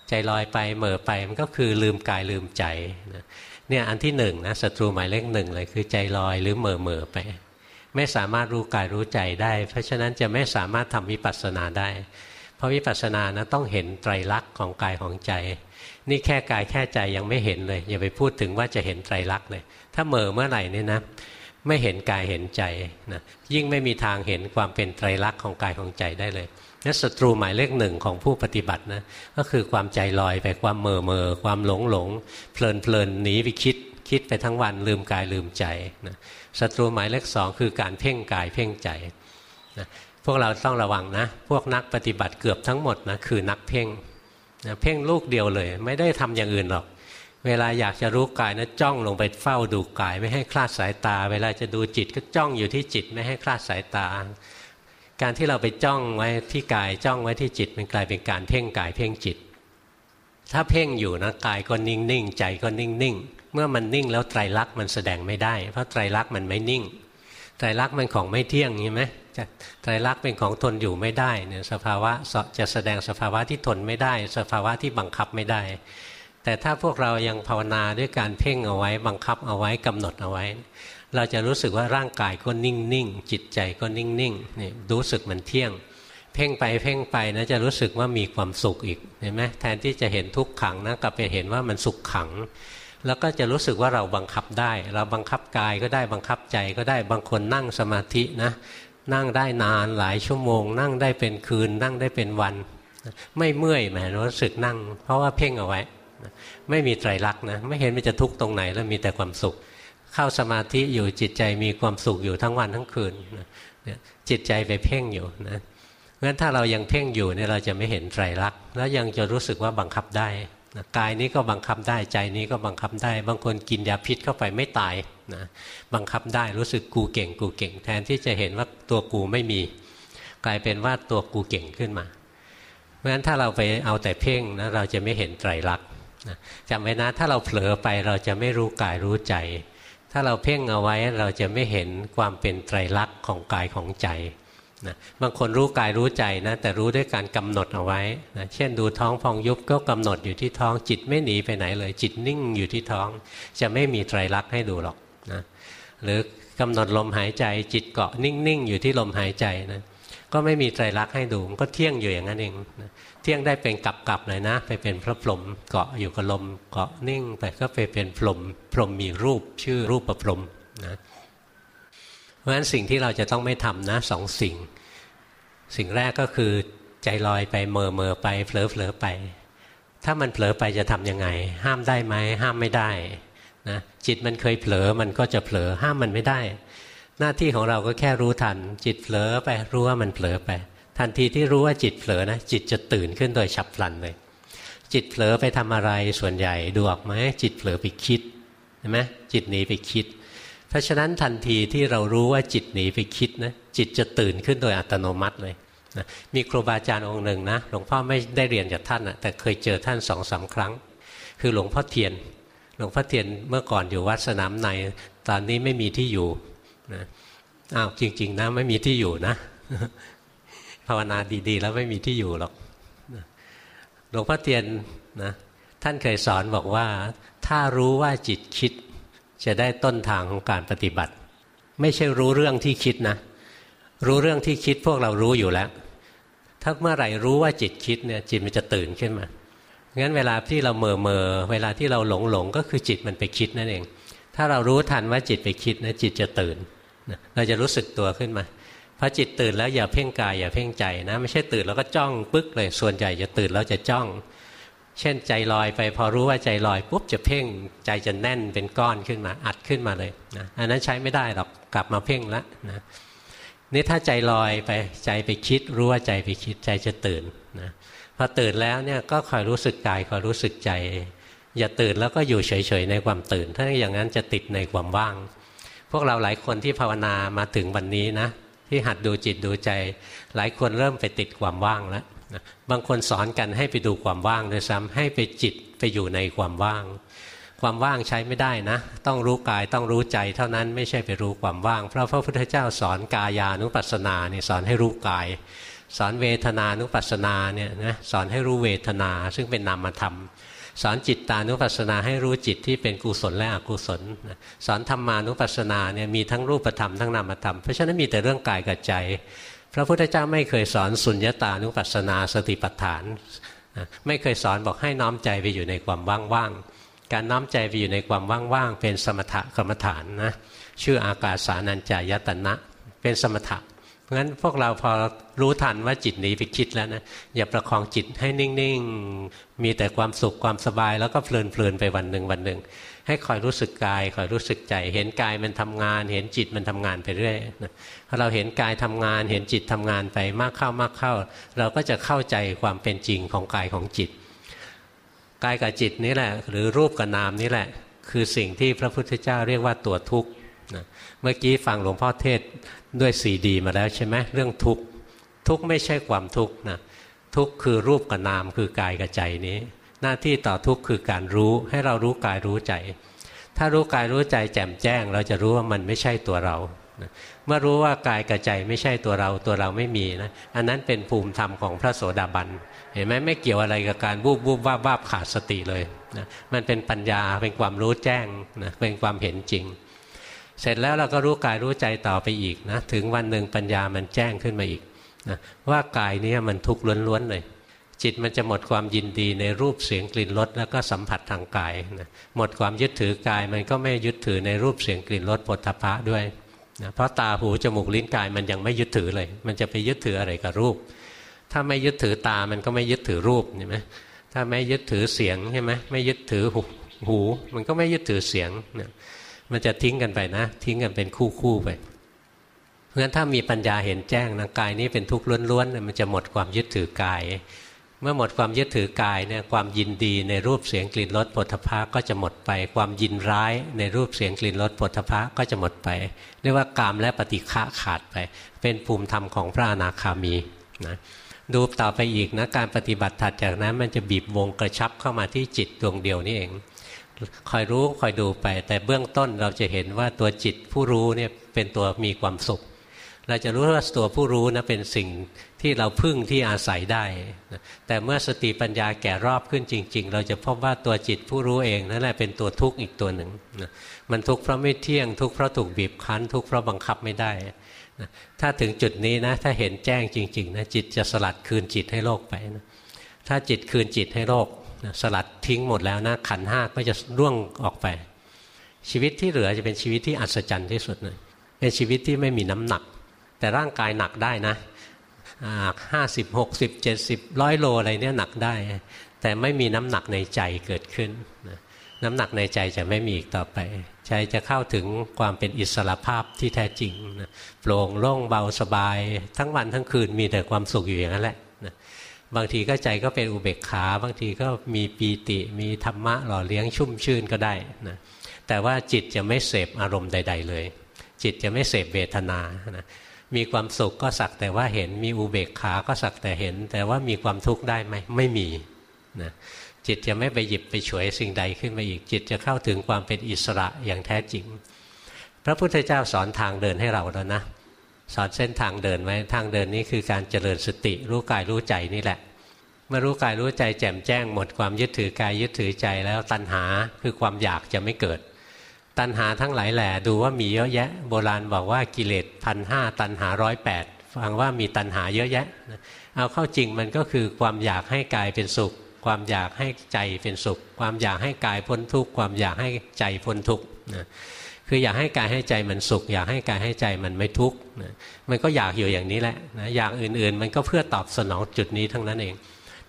ใจลอยไปเมอไปมันก็คือลืมกายลืมใจ เนี่ยอันที่หนึ่งนะศัตรูหมายเลขหนึ่งเลยคือใจลอยหรือเหม่อเม่อไป ไม่สามารถรู้กายรู้ใจได้ เพราะฉะนั้นจะไม่สามารถทำวิปัสสนาได้ เพราะวิปัสสนานะต้องเห็นไตรลักษณ์ของกายของใจ นี่แค่กายแค่ใจยังไม่เห็นเลย อย่าไปพูดถึงว่าจะเห็นไตรลักษณ์เลย ถ้าเหม่อเมื่อไหร่นี่นะไม่เห็นกายเห็นใจนะยิ่งไม่มีทางเห็นความเป็นไตรลักษณ์ของกายของใจได้เลย นั่ศัตรูหมายเลขหนึ่งของผู้ปฏิบัตินะก็คือความใจลอยไปความเม่อเม่อความหลงหลงเพลินเพลินหนีไปคิดคิดไปทั้งวันลืมกายลืมใจนะศัตรูหมายเลขสองคือการเพ่งกายเพ่งใจนะพวกเราต้องระวังนะ พวกนักปฏิบัติเกือบทั้งหมดนะคือนักเพ่งนะเพ่งลูกเดียวเลย ไม่ได้ทำอย่างอื่นหรอก เวลาอยากจะรู้กายนะจ้องลงไปเฝ้าดูกาย ไม่ให้คลาดสายตา เวลาจะดูจิตก็จ้องอยู่ที่จิตไม่ให้คลาดสายตา การที่เราไปจ้องไว้ที่กายจ้องไว้ที่จิตมันกลายเป็นการเพ่งกายเพ่งจิต ถ้าเพ่งอยู่นะกายก็นิ่งนิ่งใจก็นิ่งนิ่งเมื่อมันนิ่งแล้วไตรลักษณ์มันแสดงไม่ได้ เพราะไตรลักษณ์มันไม่นิ่ง ไตรลักษณ์มันของไม่เที่ยงใช่ไหมไตรลักษณ์เป็นของทนอยู่ไม่ได้เนี่ยสภาวะจะแสดงสภาวะที่ทนไม่ได้ สภาวะที่บังคับไม่ได้ แต่ถ้าพวกเรายังภาวนาด้วยการเพ่งเอาไว้บังคับเอาไว้กำหนดเอาไว้ เราจะรู้สึกว่าร่างกายก็นิ่งนิ่งจิตใจก็นิ่งนิ่งนี่รู้สึกมันเที่ยง เพ่งไปเพ่งไปนะจะรู้สึกว่ามีความสุขอีกเห็นไหมแทนที่จะเห็นทุกขังนะกลับไปเห็นว่ามันสุขขัง แล้วก็จะรู้สึกว่าเราบังคับได้ เราบังคับกายก็ได้บังคับใจก็ได้บางคนนั่งสมาธินะนั่งได้นานหลายชั่วโมง นั่งได้เป็นคืน นั่งได้เป็นวัน ไม่เมื่อยแหมรู้สึกนั่ง เพราะว่าเพ่งเอาไว้ ไม่มีไตรลักษณ์นะไม่เห็นมันจะทุกข์ตรงไหนแล้วมีแต่ความสุข เข้าสมาธิอยู่จิตใจมีความสุขอยู่ทั้งวันทั้งคืนจิตใจไปเพ่งอยู่นะเพราะฉะนั้นถ้าเรายังเพ่งอยู่เนี่ยเราจะไม่เห็นไตรลักษณ์แล้วยังจะรู้สึกว่าบังคับได้นะกายนี้ก็บังคับได้ใจนี้ก็บังคับได้ บางคนกินยาพิษเข้าไปไม่ตายนะบังคับได้รู้สึกกูเก่งกูเก่ง แทนที่จะเห็นว่าตัวกูไม่มี กลายเป็นว่าตัวกูเก่งขึ้นมาเพราะฉะนั้นถ้าเราไปเอาแต่เพ่งนะเราจะไม่เห็นไตรลักษณ์จำไว้นะถ้าเราเผลอไปเราจะไม่รู้กายรู้ใจ ถ้าเราเพ่งเอาไว้เราจะไม่เห็นความเป็นไตรลักษณ์ของกายของใจนะบางคนรู้กายรู้ใจนะแต่รู้ด้วยการกำหนดเอาไว้นะเช่นดูท้องพองยุบก็กำหนดอยู่ที่ท้อง จิตไม่หนีไปไหนเลย จิตนิ่งอยู่ที่ท้อง จะไม่มีไตรลักษณ์ให้ดูหรอกนะหรือกำหนดลมหายใจ จิตเกาะนิ่งๆอยู่ที่ลมหายใจนะก็ไม่มีไตรลักษณ์ให้ดูมันก็เที่ยงอยู่อย่างนั้นเองนะ เที่ยงได้เป็นกลับๆเลยนะ ไปเป็นพระพรหมเกาะอยู่กับลมเกาะนิ่งไปก็ไปเป็นพรหมพรหมมีรูปชื่อรูปประพรหมนะเพราะฉะนั้นสิ่งที่เราจะต้องไม่ทำนะสองสิ่ง สิ่งแรกก็คือใจลอยไปเมอเมอไปเผลอเผลอไป ถ้ามันเผลอไปจะทํำยังไง ห้ามได้ไหมห้ามไม่ได้นะจิตมันเคยเผลอมันก็จะเผลอห้ามมันไม่ได้ หน้าที่ของเราก็แค่รู้ทัน จิตเผลอไปรู้ว่ามันเผลอไป ทันทีที่รู้ว่าจิตเผลอนะจิตจะตื่นขึ้นโดยฉับพลันเลย จิตเผลอไปทำอะไรส่วนใหญ่ดูออกไหมจิตเผลอไปคิดเห็นไหมจิตหนีไปคิด เพราะฉะนั้นทันทีที่เรารู้ว่าจิตหนีไปคิดนะจิตจะตื่นขึ้นโดยอัตโนมัติเลยนะมีครูบาอาจารย์องค์หนึ่งนะหลวงพ่อไม่ได้เรียนจากท่านนะแต่เคยเจอท่านสองสาครั้ง คือหลวงพ่อเทียน หลวงพ่อเทียนเมื่อก่อนอยู่วัดสนามในตอนนี้ไม่มีที่อยู่นะอ้าวจริง ๆนะไม่มีที่อยู่นะ ภาวนาดีๆ แล้วไม่มีที่อยู่หรอกหลวงพ่อเทียนนะท่านเคยสอนบอกว่า ถ้ารู้ว่าจิตคิด จะได้ต้นทางของการปฏิบัติ ไม่ใช่รู้เรื่องที่คิดนะ รู้เรื่องที่คิดพวกเรารู้อยู่แล้ว ถ้าเมื่อไหร่รู้ว่าจิตคิดเนี่ยจิตมันจะตื่นขึ้นมางั้นเวลาที่เราเมอเมอเวลาที่เราหลงหลงก็คือจิตมันไปคิดนั่นเอง ถ้าเรารู้ทันว่าจิตไปคิดนะจิตจะตื่น เราจะรู้สึกตัวขึ้นมา พอจิตตื่นแล้วอย่าเพ่งกายอย่าเพ่งใจนะ ไม่ใช่ตื่นแล้วก็จ้องปึ๊กเลยส่วนใหญ่จะตื่นแล้วจะจ้อง เช่นใจลอยไปพอรู้ว่าใจลอยปุ๊บจะเพ่งใจจะแน่นเป็นก้อนขึ้นมาอัดขึ้นมาเลยนะอันนั้นใช้ไม่ได้หรอกกลับมาเพ่งแล้วนะนี่ถ้าใจลอยไปใจไปคิดรู้ว่าใจไปคิดใจจะตื่นนะพอตื่นแล้วเนี่ยก็คอยรู้สึกกายคอยรู้สึกใจ อย่าตื่นแล้วก็อยู่เฉยๆในความตื่น ถ้าอย่างนั้นจะติดในความว่าง พวกเราหลายคนที่ภาวนามาถึงวันนี้นะ ที่หัดดูจิตดูใจ หลายคนเริ่มไปติดความว่างแล้วบางคนสอนกันให้ไปดูความว่างโดยซ้ำให้ไปจิตไปอยู่ในความว่าง ความว่างใช้ไม่ได้นะ ต้องรู้กายต้องรู้ใจ เท่านั้นไม่ใช่ไปรู้ความว่าง เพราะพระพุทธเจ้าสอนกายานุปัสสนาเนี่ยสอนให้รู้กาย สอนเวทนานุปัสสนาเนี่ยนะสอนให้รู้เวทนาซึ่งเป็นนามธรรม สอนจิตตานุปัสสนาให้รู้จิตที่เป็นกุศลและอกุศลสอนธรรมานุปัสสนาเนี่ยมีทั้งรูปธรรมทั้งนามธรรมเพราะฉะนั้นมีแต่เรื่องกายกับใจ พระพุทธเจ้าไม่เคยสอนสุญญตานุปัสสนาสติปัฏฐาน ไม่เคยสอนบอกให้น้อมใจไปอยู่ในความว่างๆการน้อมใจไปอยู่ในความว่างๆเป็นสมถกรรมฐานนะชื่ออากาสานัญจายตนะ เป็นสมถะ เพราะฉะนั้นพวกเราพอรู้ทันว่าจิตหนีไปคิดแล้วนะอย่าประคองจิตให้นิ่งๆ มีแต่ความสุขความสบาย แล้วก็เพลินๆไปวันหนึ่งวันหนึ่งให้คอยรู้สึกกายคอยรู้สึกใจ เห็นกายมันทำงาน เห็นจิตมันทำงานไปเรื่อยพอเราเห็นกายทำงาน เห็นจิตทำงานไปมากเข้ามากเข้า เราก็จะเข้าใจความเป็นจริงของกายของจิต กายกับจิตนี่แหละ หรือรูปกับนามนี่แหละ คือสิ่งที่พระพุทธเจ้าเรียกว่าตัวทุกข์ มื่อกี้ฟังหลวงพ่อเทศด้วยสีดีมาแล้วใช่ไหมเรื่องทุกข์ทุกข์ไม่ใช่ความทุกข์นะทุกข์คือรูปกับนามคือกายกับใจนี้ หน้าที่ต่อทุกข์คือการรู้ให้เรารู้กายรู้ใจ ถ้ารู้กายรู้ใจแจ่มแจ้ง เราจะรู้ว่ามันไม่ใช่ตัวเราเมื่อรู้ว่ากายกับใจไม่ใช่ตัวเราตัวเราไม่มีนะอันนั้นเป็นภูมิธรรมของพระโสดาบันเห็นไหมไม่เกี่ยวอะไรกับการบูบบูบวาบวาขาดสติเลยนะมันเป็นปัญญาเป็นความรู้แจ้งนะเป็นความเห็นจริง เสร็จแล้วเราก็รู้กายรู้ใจต่อไปอีกนะถึงวันหนึ่งปัญญามันแจ้งขึ้นมาอีกนะว่ากายนี้มันทุกข์ล้วนๆเลย จิตมันจะหมดความยินดีในรูปเสียงกลิ่นรสแล้วก็สัมผัสทางกายนะหมดความยึดถือกายมันก็ไม่ยึดถือในรูปเสียงกลิ่นรสปฐพะด้วยนะเพราะตาหูจมูกลิ้นกายมันยังไม่ยึดถือเลย มันจะไปยึดถืออะไรกับรูป ถ้าไม่ยึดถือตามันก็ไม่ยึดถือรูปใช่ไหมถ้าไม่ยึดถือเสียงใช่ไหมไม่ยึดถือหู มันก็ไม่ยึดถือเสียงนะ มันจะทิ้งกันไปนะ ทิ้งกันเป็นคู่คู่ไปเพราะฉะนั้นถ้ามีปัญญาเห็นแจ้งนะกายนี้เป็นทุกข์ล้วนๆมันจะหมดความยึดถือกาย เมื่อหมดความยึดถือกายเนี่ยความยินดีในรูปเสียงกลิ่นรสผลทพะก็จะหมดไป ความยินร้ายในรูปเสียงกลิ่นรสผลทพะก็จะหมดไป เรียกว่ากามและปฏิฆะขาดไป เป็นภูมิธรรมของพระอนาคามีนะดูต่อไปอีกนะการปฏิบัติถัดจากนั้นมันจะบีบวงกระชับเข้ามาที่จิตดวงเดียวนี่เอง คอยรู้คอยดูไป แต่เบื้องต้นเราจะเห็นว่าตัวจิตผู้รู้เนี่ยเป็นตัวมีความสุข เราจะรู้ว่าตัวผู้รู้นะเป็นสิ่งที่เราพึ่งที่อาศัยได้ แต่เมื่อสติปัญญาแก่รอบขึ้นจริง ๆ เราจะพบว่าตัวจิตผู้รู้เองนั่นแหละเป็นตัวทุกข์อีกตัวหนึ่งมันทุกข์เพราะไม่เที่ยงทุกข์เพราะถูกบีบคั้น ทุกข์เพราะบังคับไม่ได้ถ้าถึงจุดนี้นะถ้าเห็นแจ้งจริงๆนะจิตจะสลัดคืนจิตให้โลกไปนะถ้าจิตคืนจิตให้โลก สลัดทิ้งหมดแล้วนะขันห้าก็จะร่วงออกไป ชีวิตที่เหลือจะเป็นชีวิตที่อัศจรรย์ที่สุดเลยเป็นชีวิตที่ไม่มีน้ำหนัก แต่ร่างกายหนักได้นะห้าสิบหกสิบเจ็ดสิบร้อยโลอะไรเนี่ยหนักได้ แต่ไม่มีน้ำหนักในใจเกิดขึ้นน้ำหนักในใจจะไม่มีอีกต่อไป ใจจะเข้าถึงความเป็นอิสระภาพที่แท้จริงโปร่งโล่งเบาสบาย ทั้งวันทั้งคืนมีแต่ความสุขอยู่อย่างนั้นแหละ บางทีก็ใจก็เป็นอุเบกขา บางทีก็มีปีติ มีธรรมะหล่อเลี้ยงชุ่มชื่นก็ได้นะแต่ว่าจิตจะไม่เสพอารมณ์ใด ๆ เลย จิตจะไม่เสพเวทนานะมีความสุขก็สักแต่ว่าเห็นมีอุเบกขาก็สักแต่เห็น แต่ว่ามีความทุกข์ได้ไหมไม่มีนะจิตจะไม่ไปหยิบไปฉวยสิ่งใดขึ้นมาอีก จิตจะเข้าถึงความเป็นอิสระอย่างแท้จริง พระพุทธเจ้าสอนทางเดินให้เราแล้วนะ สอนเส้นทางเดินไว้ทางเดินนี้คือการเจริญสติ รู้กายรู้ใจนี่แหละ เมื่อรู้กายรู้ใจแจ่มแจ้งหมดความยึดถือกายยึดถือใจแล้วตัณหาคือความอยากจะไม่เกิด ตัณหาทั้งหลายแหล่ดูว่ามีเยอะแยะ โบราณบอกว่ากิเลสพันห้าตัณหาร้อยแปดฟังว่ามีตัณหาเยอะแยะ เอาเข้าจริงมันก็คือความอยากให้กายเป็นสุข ความอยากให้ใจเป็นสุข ความอยากให้กายพ้นทุกข์ความอยากให้ใจพ้นทุกข์นะ คืออยากให้กายให้ใจมันสุข อยากให้กายให้ใจมันไม่ทุกข์นะมันก็อยากอยู่อย่างนี้แหละนะอยากอื่นๆ มันก็เพื่อตอบสนองจุดนี้ทั้งนั้นเอง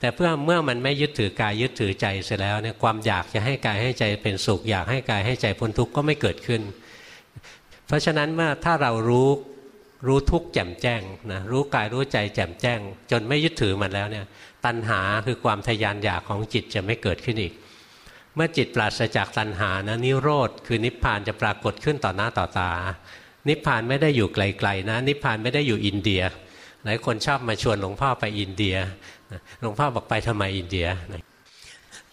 แต่เพื่อเมื่อมันไม่ยึดถือกายยึดถือใจเสร็จแล้วเนี่ยความอยากจะให้กายให้ใจเป็นสุข อยากให้กายให้ใจพ้นทุกข์ก็ไม่เกิดขึ้น เพราะฉะนั้นเมื่อถ้าเรารู้รู้ทุกข์แจ่มแจ้งนะรู้กายรู้ใจแจ่มแจ้ง จนไม่ยึดถือมันแล้วเนี่ยตัณหาคือความทยานอยากของจิตจะไม่เกิดขึ้นอีก เมื่อจิตปราศจากตัณหานะนิโรธคือนิพพานจะปรากฏขึ้นต่อหน้าต่อตา นิพพานไม่ได้อยู่ไกลๆนะ นิพพานไม่ได้อยู่อินเดีย หลายคนชอบมาชวนหลวงพ่อไปอินเดียหลวงพ่อบอกไปทำไมอินเดีย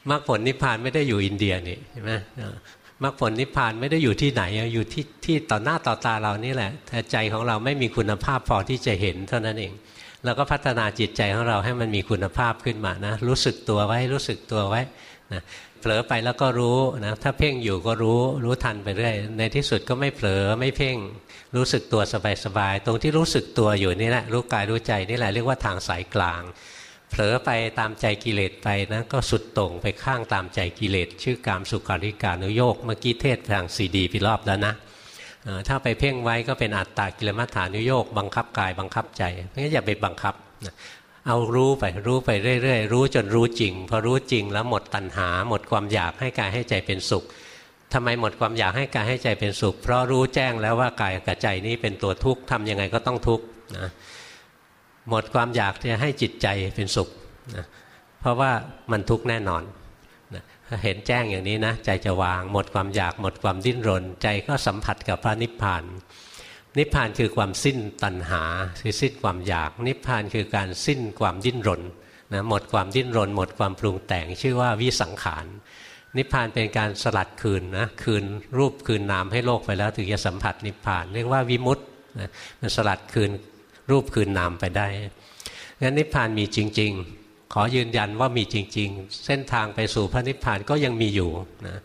มรรคผลนิพพานไม่ได้อยู่อินเดียนี่เห็นไหมมรรคผลนิพพานไม่ได้อยู่ที่ไหนอยู่ที่ที่ต่อหน้าต่อตาเรานี่แหละแต่ใจของเราไม่มีคุณภาพพอที่จะเห็นเท่านั้นเองเราก็พัฒนาจิตใจของเราให้มันมีคุณภาพขึ้นมานะรู้สึกตัวไว้รู้สึกตัวไว้ นะเผลอไปแล้วก็รู้นะถ้าเพ่งอยู่ก็รู้รู้ทันไปเรื่อยในที่สุดก็ไม่เผลอไม่เพ่ง รู้สึกตัวสบายๆตรงที่รู้สึกตัวอยู่นี่แหละรู้กายรู้ใจนี่แหละเรียกว่าทางสายกลาง เผลอไปตามใจกิเลสไปนะก็สุดตรงไปข้างตามใจกิเลสชื่อกามสุขาริการนุโยกเมื่อกี้เทศทางซีดีพิรอบแล้วนะถ้าไปเพ่งไว้ก็เป็นอัตตากิลมัฏฐานุโยกบังคับกายบังคับใจเพราะงั้นอย่าไปบังคับ เอารู้ไปรู้ไปเรื่อยๆรู้จนรู้จริง พอรู้จริงแล้วหมดตัณหา หมดความอยากให้กายให้ใจเป็นสุขทำไมหมดความอยากให้กายให้ใจเป็นสุข เพราะรู้แจ้งแล้วว่ากายกับใจนี้เป็นตัวทุกข์ทำยังไงก็ต้องทุกข์นะหมดความอยากจะให้จิตใจเป็นสุขนะเพราะว่ามันทุกข์แน่นอนเห็นแจ้งอย่างนี้นะใจจะวาง หมดความอยากหมดความดิ้นรน ใจก็สัมผัสกับพระนิพพาน นิพพานคือความสิ้นตัณหาคือสิ้นความอยาก นิพพานคือการสิ้นความดิ้นรนนะหมดความดิ้นรน หมดความปรุงแต่งชื่อว่าวิสังขารนิพพานเป็นการสลัดคืนนะคืนรูปคืนนามให้โลกไปแล้วถึงจะสัมผัสนิพพานเรียกว่าวิมุตต์นะมันสลัดคืนรูปคืนนามไปได้งั้นนิพพานมีจริง ๆ ขอยืนยันว่ามีจริง ๆ เส้นทางไปสู่พระนิพพานก็ยังมีอยู่นะ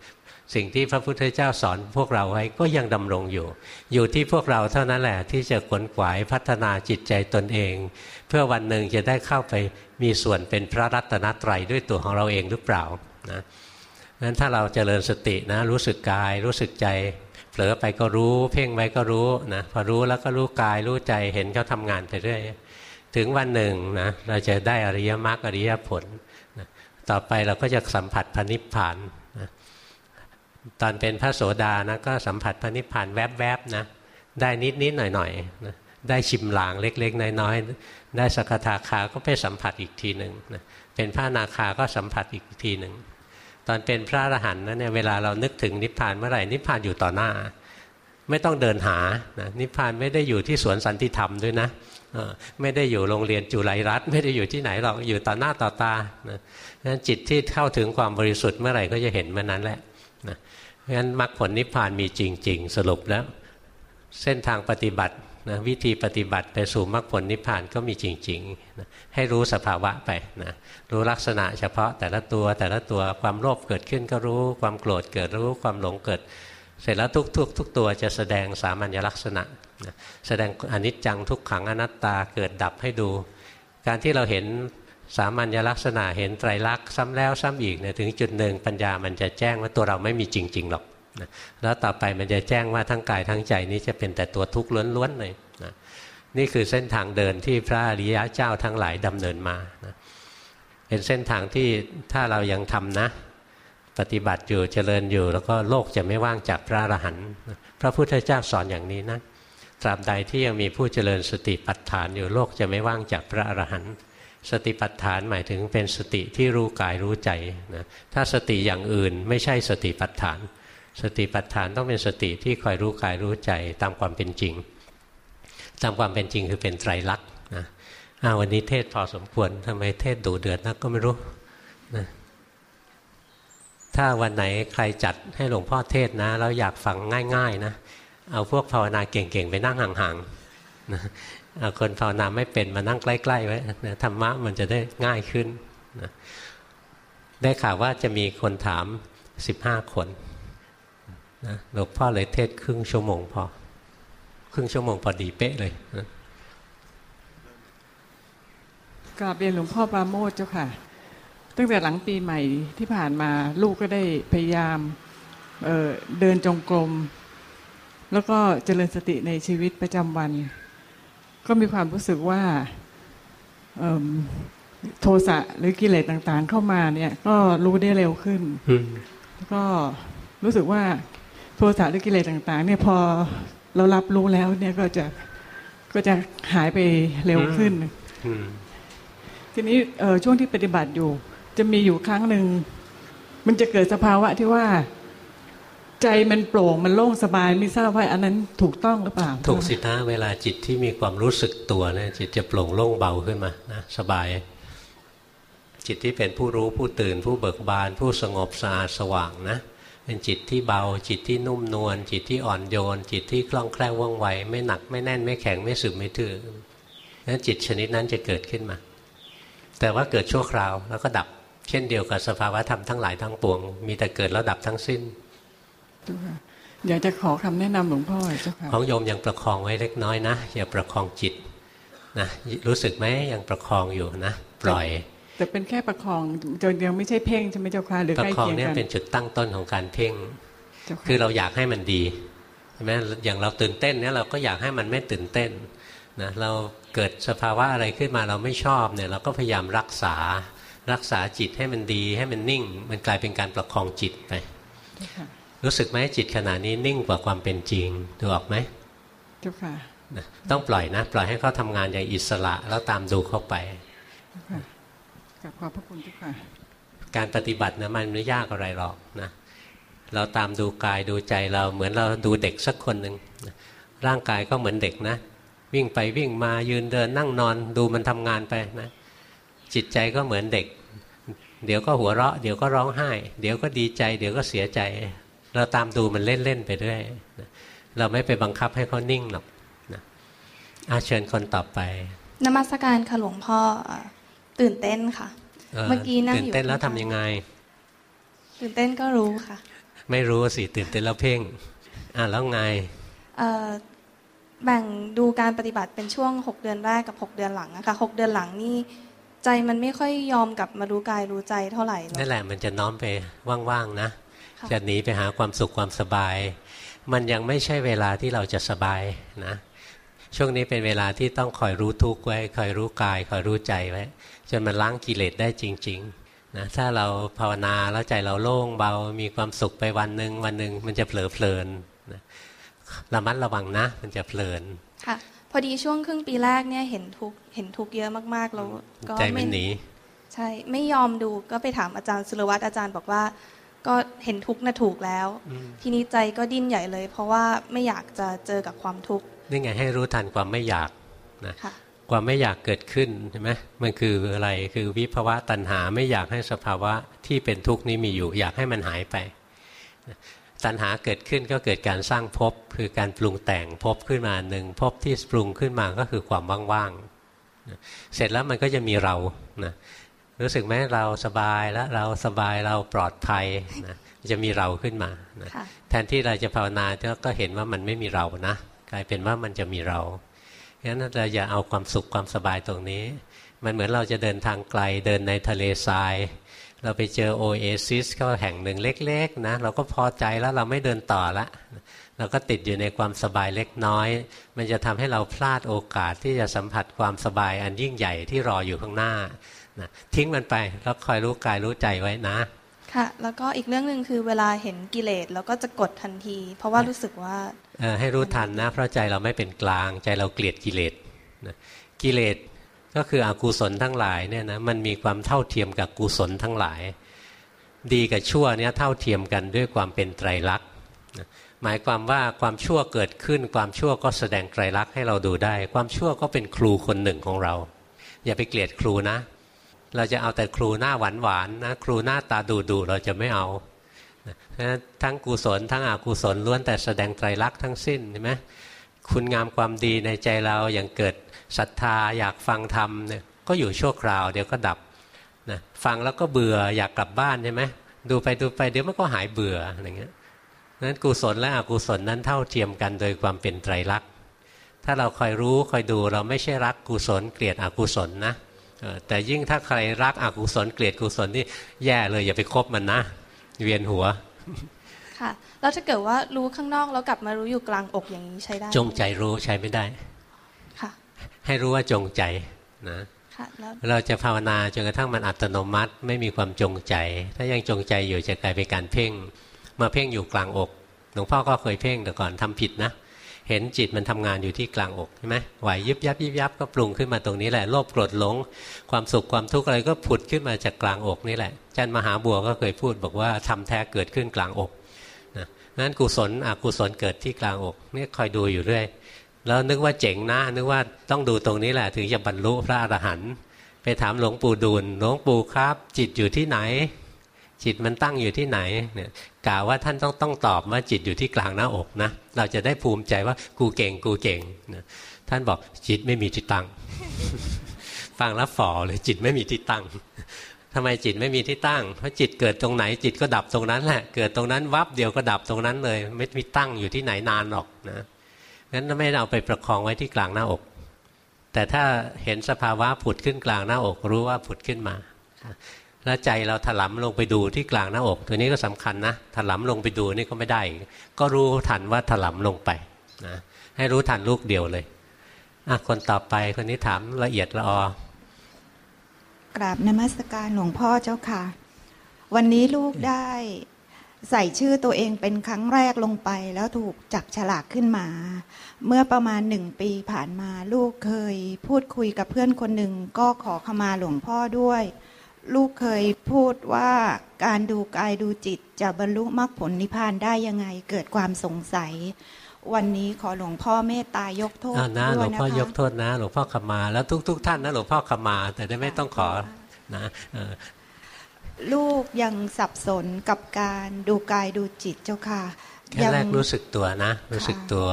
สิ่งที่พระพุทธเจ้าสอนพวกเราไว้ก็ยังดำรงอยู่ อยู่ที่พวกเราเท่านั้นแหละที่จะขวนขวายพัฒนาจิตใจตนเอง เพื่อวันหนึ่งจะได้เข้าไปมีส่วนเป็นพระรัตนตรัยด้วยตัวของเราเองหรือเปล่านะนั้นถ้าเราเจริญสตินะรู้สึกกายรู้สึกใจเผลอไปก็รู้ เพ่งไว้ก็รู้นะพอรู้แล้วก็รู้กายรู้ใจเห็นเขาทำงานไปเรื่อยถึงวันหนึ่งนะเราจะได้อริยมรรคอริยผลนะต่อไปเราก็จะสัมผัสพระนิพพาน ตอนเป็นพระโสดานะก็สัมผัสพระนิพพานแวบๆนะได้นิดๆหน่อยๆนะได้ชิมหลางเล็กๆน้อยๆได้สกทาคาก็ไปสัมผัสอีกทีหนึ่งนะเป็นพระนาคาก็สัมผัสอีกทีหนึ่งตอนเป็นพระอรหันต์นะเนี่ยเวลาเรานึกถึงนิพพานเมื่อไหร่นิพพานอยู่ต่อหน้า ไม่ต้องเดินหานะนิพพานไม่ได้อยู่ที่สวนสันติธรรมด้วยนะไม่ได้อยู่โรงเรียนจุไรรัตไม่ได้อยู่ที่ไหนหรอกอยู่ต่อหน้าต่อตานะนั้นจิตที่เข้าถึงความบริสุทธิ์เมื่อไหร่ก็จะเห็นเมื่อนั้นแหละนะ งั้นมรรคผลนิพพานมีจริง ๆ สรุปแล้ว เส้นทางปฏิบัตินะวิธีปฏิบัติไปสู่มรรคผลนิพพานก็มีจริงๆนะให้รู้สภาวะไปนะรู้ลักษณะเฉพาะแต่ละตัวแต่ละตัวความโลภเกิดขึ้นก็รู้ความโกรธเกิดรู้ความหลงเกิด เสร็จแล้วทุกๆุกทุกตัวจะแสดงสามัญลักษณะแสดงอนิจจังทุกขังอนัตตาเกิดดับให้ดู การที่เราเห็น สามัญลักษณะเห็นไตรลักษณ์ซ้ำแล้วซ้ำอีกเนี่ยถึงจุดหนึ่งปัญญามันจะแจ้งว่าตัวเราไม่มีจริง ๆ หรอกนะแล้วต่อไปมันจะแจ้งว่าทั้งกายทั้งใจนี้จะเป็นแต่ตัวทุกข์ล้วนๆเลยนะนี่คือเส้นทางเดินที่พระอริยะเจ้าทั้งหลายดำเนินมานะเป็นเส้นทางที่ถ้าเรายังทำนะ ปฏิบัติอยู่เจริญอยู่ แล้วก็โลกจะไม่ว่างจากพระอรหันต์พระพุทธเจ้าสอนอย่างนี้นะตราบใดที่ยังมีผู้เจริญสติปัฏฐานอยู่โลกจะไม่ว่างจากพระอรหันต์ สติปัฏฐานหมายถึงเป็นสติที่รู้กายรู้ใจนะถ้าสติอย่างอื่นไม่ใช่สติปัฏฐาน สติปัฏฐานต้องเป็นสติที่คอยรู้กายรู้ใจตามความเป็นจริง ตามความเป็นจริงคือเป็นไตรลักษณ์นะวันนี้เทศพอสมควรทำไมเทศดูเดือดนักก็ไม่รู้นะถ้าวันไหนใครจัดให้หลวงพ่อเทศนะแล้วอยากฟังง่าย ๆ นะ เอาพวกภาวนาเก่งๆ ไปนั่งห่างๆนะ เอาคนภาวนาไม่เป็นมานั่งใกล้ๆไว้นะธรรมะมันจะได้ง่ายขึ้นนะได้ข่าวว่าจะมีคนถามสิบห้าคนนะหลวงพ่อเลยเทศครึ่งชั่วโมงพอ ครึ่งชั่วโมงพอดีเป๊ะเลยนะกราบเรียนหลวงพ่อปราโมทเจ้าค่ะ ตั้งแต่หลังปีใหม่ที่ผ่านมาลูกก็ได้พยายามเเดินจงกรม แล้วก็เจริญสติในชีวิตประจำวัน ก็มีความรู้สึกว่าโทสะหรือกิเลสต่างๆ เข้ามาเนี่ย ก็รู้ได้เร็วขึ้นแล้วก็รู้สึกว่าโทสะหรือกิเลสต่างๆ เนี่ยพอเรารับรู้แล้วเนี่ยก็จะก็จะหายไปเร็วขึ้นทีนี้ช่วงที่ปฏิบัติอยู่ จะมีอยู่ครั้งหนึ่งมันจะเกิดสภาวะที่ว่า ใจมันโปร่งมันโล่งสบายไม่ทราบว่าอันนั้นถูกต้องหรือเปล่า ถูกสินะเวลาจิตที่มีความรู้สึกตัวเนี่ยจิตจะโปร่งโล่งเบาขึ้นมานะสบาย จิตที่เป็นผู้รู้ผู้ตื่น ผู้เบิกบาน ผู้สงบสะอาดสว่างนะเป็นจิตที่เบาจิตที่นุ่มนวลจิตที่อ่อนโยน จิตที่คล่องแคล่วว่องไว ไม่หนักไม่แน่นไม่แข็งไม่สึมไม่ทื่อนั้นจิตชนิดนั้นจะเกิดขึ้นมา แต่ว่าเกิดชั่วคราวแล้วก็ดับ เช่นเดียวกับสภาวะธรรมทั้งหลายทั้งปวง มีแต่เกิดแล้วดับทั้งสิ้น อยากจะขอคำแนะนำหลวงพ่อเจ้าค่ะของโยมยังประคองไว้เล็กน้อยนะอย่าประคองจิตนะรู้สึกไหมยังประคองอยู่นะปล่อย แต่เป็นแค่ประคองจนยังไม่ใช่เพ่งใช่ไหมเจ้าค่ะหรือใกล้เคียงกันประคองเนี่ยเป็นจุดตั้งต้นของการเพ่งคือเราอยากให้มันดีใช่ไหมอย่างเราตื่นเต้นเนี่ยเราก็อยากให้มันไม่ตื่นเต้นนะเราเกิดสภาวะอะไรขึ้นมาเราไม่ชอบเนี่ยเราก็พยายามรักษารักษาจิตให้มันดีให้มันนิ่ง มันกลายเป็นการประคองจิตไป รู้สึกไหมจิตขณะนี้นิ่งกว่าความเป็นจริงดูออกไหมเจ้าค่ะต้องปล่อยนะ ปล่อยให้เขาทำงานอย่างอิสระแล้วตามดูเข้าไปกับขอบพระคุณเจ้าค่ะการปฏิบัตินะมันไม่ยากอะไรหรอกนะเราตามดูกายดูใจเราเหมือนเราดูเด็กสักคนหนึ่งร่างกายก็เหมือนเด็กนะ วิ่งไปวิ่งมายืนเดินนั่งนอนดูมันทำงานไปนะจิตใจก็เหมือนเด็ก เดี๋ยวก็หัวเราะ เดี๋ยวก็ร้องไห้ เดี๋ยวก็ดีใจ เดี๋ยวก็เสียใจ เราตามดูมันเล่น ๆ ไปด้วยเราไม่ไปบังคับให้เขานิ่งหรอกนะอาเชิญคนต่อไป นมัสการค่ะหลวงพ่อตื่นเต้นค่ะ เมื่อกี้นั่งอยู่ตื่นเต้นแล้วทำยังไง ตื่นเต้นก็รู้ค่ะ ไม่รู้สิตื่นเต้นแล้วเพ่ง อ่าแล้วไงแบ่งดูการปฏิบัติเป็นช่วง 6 เดือนแรกกับ 6 เดือนหลังนะคะ6เดือนหลังนี่ใจมันไม่ค่อยยอมกลับมารู้กายรู้ใจเท่าไหร่นั่นแหละมันจะน้อมไปว่างๆนะ จะหนีไปหาความสุขความสบาย มันยังไม่ใช่เวลาที่เราจะสบายนะช่วงนี้เป็นเวลาที่ต้องคอยรู้ทุกข์ไว้คอยรู้กายคอยรู้ใจไว้จนมันล้างกิเลสได้จริงๆนะถ้าเราภาวนาแล้วใจเราโล่งเบา มีความสุขไปวันหนึ่งวันหนึ่งมันจะเผลอเพลินนะระมัดระวังนะ มันจะเพลินค่ะพอดีช่วงครึ่งปีแรกเนี่ยเห็นทุกเห็นทุกเยอะมากๆแล้วก็ไม่หนีใช่ไม่ยอมดูก็ไปถามอาจารย์สุรวัตรอาจารย์บอกว่า ก็เห็นทุกน่ะถูกแล้ว ทีนี้ใจก็ดิ้นใหญ่เลย เพราะว่าไม่อยากจะเจอกับความทุกข์นี่ไงให้รู้ทันความไม่อยากนะความไม่อยากเกิดขึ้นใช่ไหมมันคืออะไรคือวิภวะตัณหาไม่อยากให้สภาวะที่เป็นทุกข์นี้มีอยู่ อยากให้มันหายไปตัณหาเกิดขึ้นก็เกิดการสร้างภพคือการปรุงแต่งภพขึ้นมาหนึ่งภพที่ปรุงขึ้นมาก็คือความว่างๆเสร็จแล้วมันก็จะมีเรานะ รู้สึกไหมเราสบายแล้วเราสบายเราปลอดภัยนะจะมีเราขึ้นมานะแทนที่เราจะภาวนาก็เห็นว่ามันไม่มีเรานะกลายเป็นว่ามันจะมีเราฉะนั้นเราอย่าเอาความสุขความสบายตรงนี้ มันเหมือนเราจะเดินทางไกลเดินในทะเลทราย เราไปเจอโอเอซิสก็แห่งหนึ่งเล็กๆนะเราก็พอใจแล้วเราไม่เดินต่อละเราก็ติดอยู่ในความสบายเล็กน้อย มันจะทำให้เราพลาดโอกาสที่จะสัมผัสความสบายอันยิ่งใหญ่ที่รออยู่ข้างหน้า นะทิ้งมันไปแล้วคอยรู้กายรู้ใจไว้นะ ค่ะ แล้วก็อีกเรื่องหนึ่งคือเวลาเห็นกิเลสแล้วก็จะกดทันที เพราะว่ารู้สึกว่าให้รู้ทันนะ เพราะใจเราไม่เป็นกลางใจเราเกลียดกิเลสกิเลสก็คืออกุศลทั้งหลายเนี่ยนะมันมีความเท่าเทียมกับกุศลทั้งหลาย ดีกับชั่วเนี่ยเท่าเทียมกันด้วยความเป็นไตรลักษณ์หมายความว่าความชั่วเกิดขึ้น ความชั่วก็แสดงไตรลักษณ์ให้เราดูได้ ความชั่วก็เป็นครูคนหนึ่งของเรา อย่าไปเกลียดครูนะ เราจะเอาแต่ครูหน้าหวานหวานนะครูหน้าตาดูดูเราจะไม่เอาทั้งกุศลทั้งอกุศลล้วนแต่แสดงไตรลักษณ์ทั้งสิ้นใช่ไหมคุณงามความดีในใจเราอย่างเกิดศรัทธาอยากฟังธรรมเนี่ยก็อยู่ชั่วคราวเดี๋ยวก็ดับนะฟังแล้วก็เบื่ออยากกลับบ้านใช่ไหมดูไปดูไปเดี๋ยวมันก็หายเบื่ออะไรเงี้ยนั้นกุศลและอกุศลนั้นเท่าเทียมกันโดยความเป็นไตรลักษณ์ถ้าเราคอยรู้คอยดูเราไม่ใช่รักกุศลเกลียดอกุศลนะ แต่ยิ่งถ้าใครรักอกุศลเกลียดกุศลนี่แย่เลยอย่าไปคบมันนะ เวียนหัวค่ะแล้วถ้าเกิดว่ารู้ข้างนอกแล้วกลับมารู้อยู่กลางอกอย่างนี้ใช้ได้ จงใจรู้ใช้ไม่ได้ค่ะ ให้รู้ว่าจงใจนะเราจะภาวนาจนกระทั่งมันอัตโนมัติไม่มีความจงใจ ถ้ายังจงใจอยู่จะกลายเป็นการเพ่ง มาเพ่งอยู่กลางอกหลวงพ่อก็เคยเพ่งแต่ก่อนทำผิดนะ เห็นจิตมันทำงานอยู่ที่กลางอกใช่ไหมไหวยิบยับยิบยับก็ปรุงขึ้นมาตรงนี้แหละโลภโกรธหลง ความสุขความทุกข์อะไรก็ผุดขึ้นมาจากกลางอกนี่แหละจันมหาบัวก็เคยพูดบอกว่าทำแท้เกิดขึ้นกลางอกนะนั้นกุศลอกุศลเกิดที่กลางอกนี่คอยดูอยู่เรื่อยแล้วนึกว่าเจ๋งนะนึกว่าต้องดูตรงนี้แหละถึงจะบรรลุพระอรหันต์ไปถามหลวงปู่ดูลหลวงปู่ครับ จิตอยู่ที่ไหน จิตมันตั้งอยู่ที่ไหนเนี่ยกล่าวว่าท่านต้องต้องตอบว่าจิตอยู่ที่กลางหน้าอกนะเราจะได้ภูมิใจว่ากูเก่งกูเก่งนะท่านบอกจิตไม่มีที่ตั้ง ฟังแล้วฝ่อเลยจิตไม่มีที่ตั้งทำไมจิตไม่มีที่ตั้ง เพราะจิตเกิดตรงไหนจิตก็ดับตรงนั้นแหละเกิดตรงนั้นวับเดียวก็ดับตรงนั้นเลย ไม่มีตั้งอยู่ที่ไหนนานหรอกนะงั้นไม่เอาไปประคองไว้ที่กลางหน้าอก แต่ถ้าเห็นสภาวะผุดขึ้นกลางหน้าอก รู้ว่าผุดขึ้นมา แล้วใจเราถลำลงไปดูที่กลางหน้าอก ตัวนี้ก็สำคัญนะถลำลงไปดูนี่ก็ไม่ได้ ก็รู้ทันว่าถลำลงไปนะให้รู้ทันลูกเดียวเลยอะคนต่อไปคนนี้ถามละเอียดละออกราบนมัสการหลวงพ่อเจ้าค่ะ วันนี้ลูกได้ใส่ชื่อตัวเองเป็นครั้งแรกลงไป แล้วถูกจับฉลากขึ้นมา เมื่อประมาณหนึ่งปีผ่านมาลูกเคยพูดคุยกับเพื่อนคนหนึ่งก็ขอขมาหลวงพ่อด้วย ลูกเคยพูดว่าการดูกายดูจิตจะบรรลุมรรคผลนิพพานได้ยังไงเกิดความสงสัย วันนี้ขอหลวงพ่อเมตตายกโทษด้วยนะคะหลวงพ่อยกโทษนะ หลวงพ่อขมาแล้วทุก ๆทท่านนะหลวงพ่อขมา แต่ได้ไม่ต้องขอนะลูกยังสับสนกับการดูกายดูจิตเจ้าค่ะแค่แรกรู้สึกตัวนะ รู้สึกตัว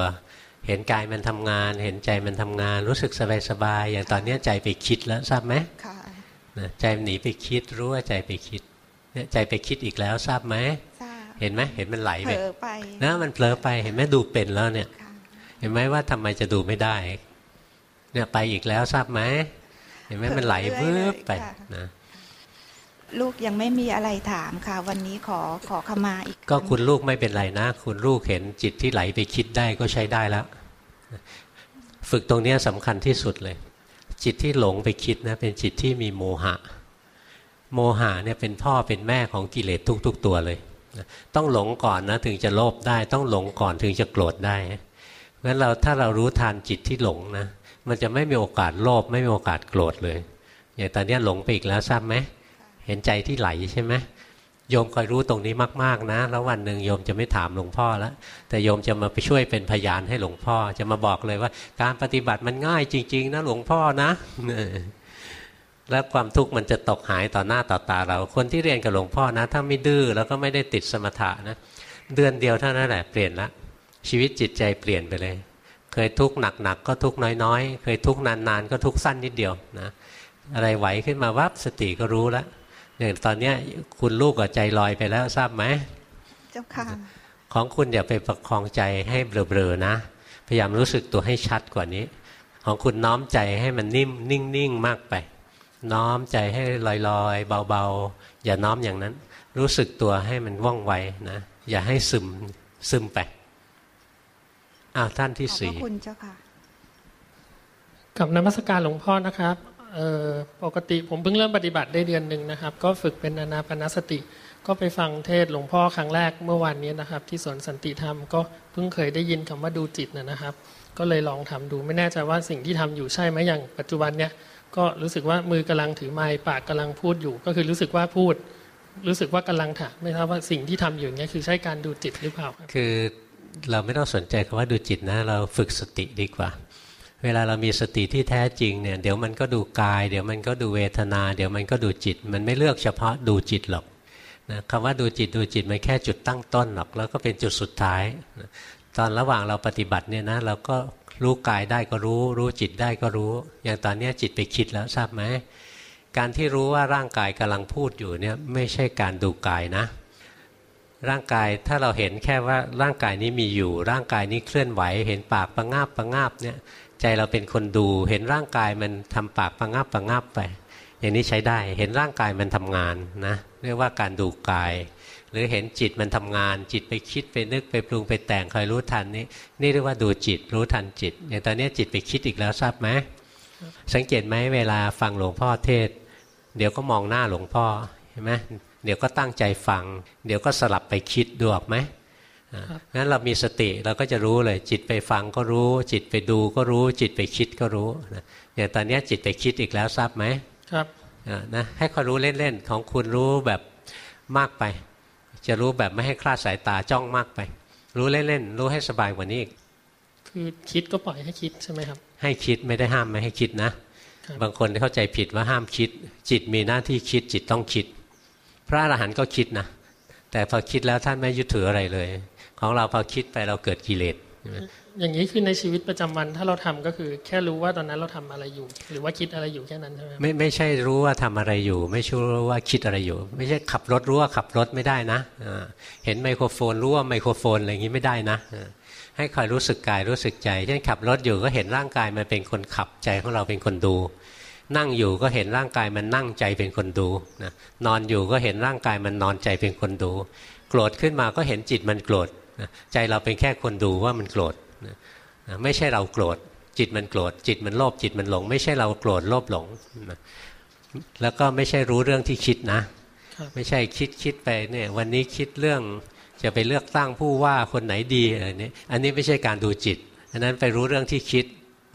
เห็นกายมันทำงาน เห็นใจมันทำงาน รู้สึกสบายสบายอย่างตอนนี้ใจไปคิดแล้วทราบไหมค่ะ ใจหนีไปคิดรู้ว่าใจไปคิดเนี่ยใจไปคิดอีกแล้วทราบไหมเห็นไหมเห็นมันไหลไปนะมันเผลอไปเห็นไหมดูเป็นแล้วเนี่ย เห็นไหมว่าทำไมจะดูไม่ได้ เนี่ยไปอีกแล้วทราบไหมเห็นไหมมันไหลเพิ่ไปนะลูกยังไม่มีอะไรถามค่ะ วันนี้ขอขอขมาอีก ก็คุณลูกไม่เป็นไรนะ คุณลูกเห็นจิตที่ไหลไปคิดได้ก็ใช้ได้แล้ว ฝึกตรงนี้สำคัญที่สุดเลย จิตที่หลงไปคิดนะเป็นจิตที่มีโมหะ โมหะเนี่ยเป็นพ่อเป็นแม่ของกิเลสทุก ๆ ตัวเลย ต้องหลงก่อนนะถึงจะโลภได้ต้องหลงก่อนถึงจะโกรธได้งั้นเราถ้าเรารู้ทันจิตที่หลงนะมันจะไม่มีโอกาสโลภไม่มีโอกาสโกรธเลยอย่างตอนนี้หลงไปอีกแล้วทราบไหมเห็นใจที่ไหลใช่ไหม โยมคอยรู้ตรงนี้มากๆนะ แล้ววันหนึ่งโยมจะไม่ถามหลวงพ่อแล้วแต่โยมจะมาไปช่วยเป็นพยานให้หลวงพ่อ จะมาบอกเลยว่า การปฏิบัติมันง่ายจริง ๆ นะหลวงพ่อนะแล้วความทุกข์มันจะตกหายต่อหน้าต่อตาเรา คนที่เรียนกับหลวงพ่อนะ ถ้าไม่ดื้อแล้วก็ไม่ได้ติดสมถะนะ เดือนเดียวเท่านั้นแหละเปลี่ยนละชีวิตจิตใจเปลี่ยนไปเลย เคยทุกข์หนักๆก็ทุกข์น้อยๆ เคยทุกข์นานๆ ก็ทุกข์สั้นนิดเดียวนะ อะไรไหวขึ้นมาวับสติก็รู้แล้ว อย่างตอนนี้คุณลูกกับใจลอยไปแล้วทราบไหมเจ้าค่ะของคุณอย่าไปประคองใจให้เบลอๆนะ พยายามรู้สึกตัวให้ชัดกว่านี้ ของคุณน้อมใจให้มันนิ่มนิ่งๆมากไป น้อมใจให้ลอยๆ เบาๆ อย่าน้อมอย่างนั้น รู้สึกตัวให้มันว่องไวนะอย่าให้ซึมซึมไปอ้าวท่านที่สี่ขอบคุณเจ้าค่ะกับนมัสการหลวงพ่อนะครับ ปกติผมเพิ่งเริ่มปฏิบัติได้เดือนหนึ่งนะครับ ก็ฝึกเป็นอนาปนสติ ก็ไปฟังเทศหลวงพ่อครั้งแรกเมื่อวานนี้นะครับ ที่สวนสันติธรรมก็เพิ่งเคยได้ยินคำว่าดูจิตนะครับ ก็เลยลองทำดูไม่แน่ใจว่าสิ่งที่ทำอยู่ใช่ไหมอย่างปัจจุบันเนี้ยก็รู้สึกว่ามือกำลังถือไม้ปากกำลังพูดอยู่ ก็คือรู้สึกว่าพูด รู้สึกว่ากำลังถามไม่ทราบว่าสิ่งที่ทำอยู่เนี้ยคือใช้การดูจิตหรือเปล่า คือเราไม่ต้องสนใจคำว่าดูจิตนะ เราฝึกสติดีกว่า เวลาเรามีสติที่แท้จริงเนี่ยเดี๋ยวมันก็ดูกาย เดี๋ยวมันก็ดูเวทนา เดี๋ยวมันก็ดูจิต มันไม่เลือกเฉพาะดูจิตหรอกนะคำว่าดูจิตดูจิตมันแค่จุดตั้งต้นหรอกแล้วก็เป็นจุดสุดท้ายนะตอนระหว่างเราปฏิบัติเนี่ยนะเราก็รู้กายได้ก็รู้ รู้จิตได้ก็รู้ อย่างตอนนี้จิตไปคิดแล้วทราบไหมการที่รู้ว่าร่างกายกำลังพูดอยู่เนี่ยไม่ใช่การดูกายนะ ร่างกายถ้าเราเห็นแค่ว่าร่างกายนี้มีอยู่ ร่างกายนี้เคลื่อนไหว เห็นปากประงาบประงาบเนี่ย ใจเราเป็นคนดู เห็นร่างกายมันทำปากประงาบประงาบไป อย่างนี้ใช้ได้เห็นร่างกายมันทำงานนะเรียกว่าการดูกาย หรือเห็นจิตมันทำงาน จิตไปคิดไปนึกไปปรุงไปแต่งคอยรู้ทันนี่นี่เรียกว่าดูจิตรู้ทันจิตอย่างตอนนี้จิตไปคิดอีกแล้วทราบไหมสังเกตไหมเวลาฟังหลวงพ่อเทศ เดี๋ยวก็มองหน้าหลวงพ่อเห็นไหมเดี๋ยวก็ตั้งใจฟัง เดี๋ยวก็สลับไปคิดดูออกไหม งั้นเรามีสติเราก็จะรู้เลย จิตไปฟังก็รู้ จิตไปดูก็รู้ จิตไปคิดก็รู้นะอย่างตอนนี้จิตไปคิดอีกแล้วทราบไหมครับอ่านะให้คอยรู้เล่นๆของคุณรู้แบบมากไป จะรู้แบบไม่ให้คลาดสายตาจ้องมากไป รู้เล่นๆรู้ให้สบายกว่านี้อีกคือคิดก็ปล่อยให้คิดใช่ไหมครับ ให้คิดไม่ได้ห้ามไม่ให้คิดนะครับบางคนเข้าใจผิดว่าห้ามคิด จิตมีหน้าที่คิดจิตต้องคิด พระอรหันต์ก็คิดนะแต่พอคิดแล้วท่านไม่ยึดถืออะไรเลย ของเราพอคิดไปเราเกิดกิเลสใช่ไหมอย่างนี้คือในชีวิตประจำวันถ้าเราทำก็คือ แค่รู้ว่าตอนนั้นเราทำอะไรอยู่ หรือว่าคิดอะไรอยู่แค่นั้นใช่ไหมครับไม่ไม่ใช่รู้ว่าทำอะไรอยู่ ไม่ใช่รู้ว่าคิดอะไรอยู่ ไม่ใช่ขับรถรู้ว่าขับรถไม่ได้นะอ่าเห็นไมโครโฟนรู้ว่าไมโครโฟนอะไรอย่างนี้ไม่ได้นะอ่าให้คอยรู้สึกกายรู้สึกใจเช่นขับรถอยู่ก็เห็นร่างกายมันเป็นคนขับใจของเราเป็นคนดู นั่งอยู่ก็เห็นร่างกายมันนั่งใจเป็นคนดูนะนอนอยู่ก็เห็นร่างกายมันนอนใจเป็นคนดู โกรธขึ้นมาก็เห็นจิตมันโกรธนะ ใจเราเป็นแค่คนดูว่ามันโกรธนะนะไม่ใช่เราโกรธจิตมันโกรธจิตมันโลภจิตมันหลง ไม่ใช่เราโกรธโลภหลงนะแล้วก็ไม่ใช่รู้เรื่องที่คิดนะครับไม่ใช่คิดคิดไปเนี่ยวันนี้คิดเรื่องจะไปเลือกตั้งผู้ว่าคนไหนดีอะไรนี้อันนี้ไม่ใช่การดูจิตอันนั้นไปรู้เรื่องที่คิด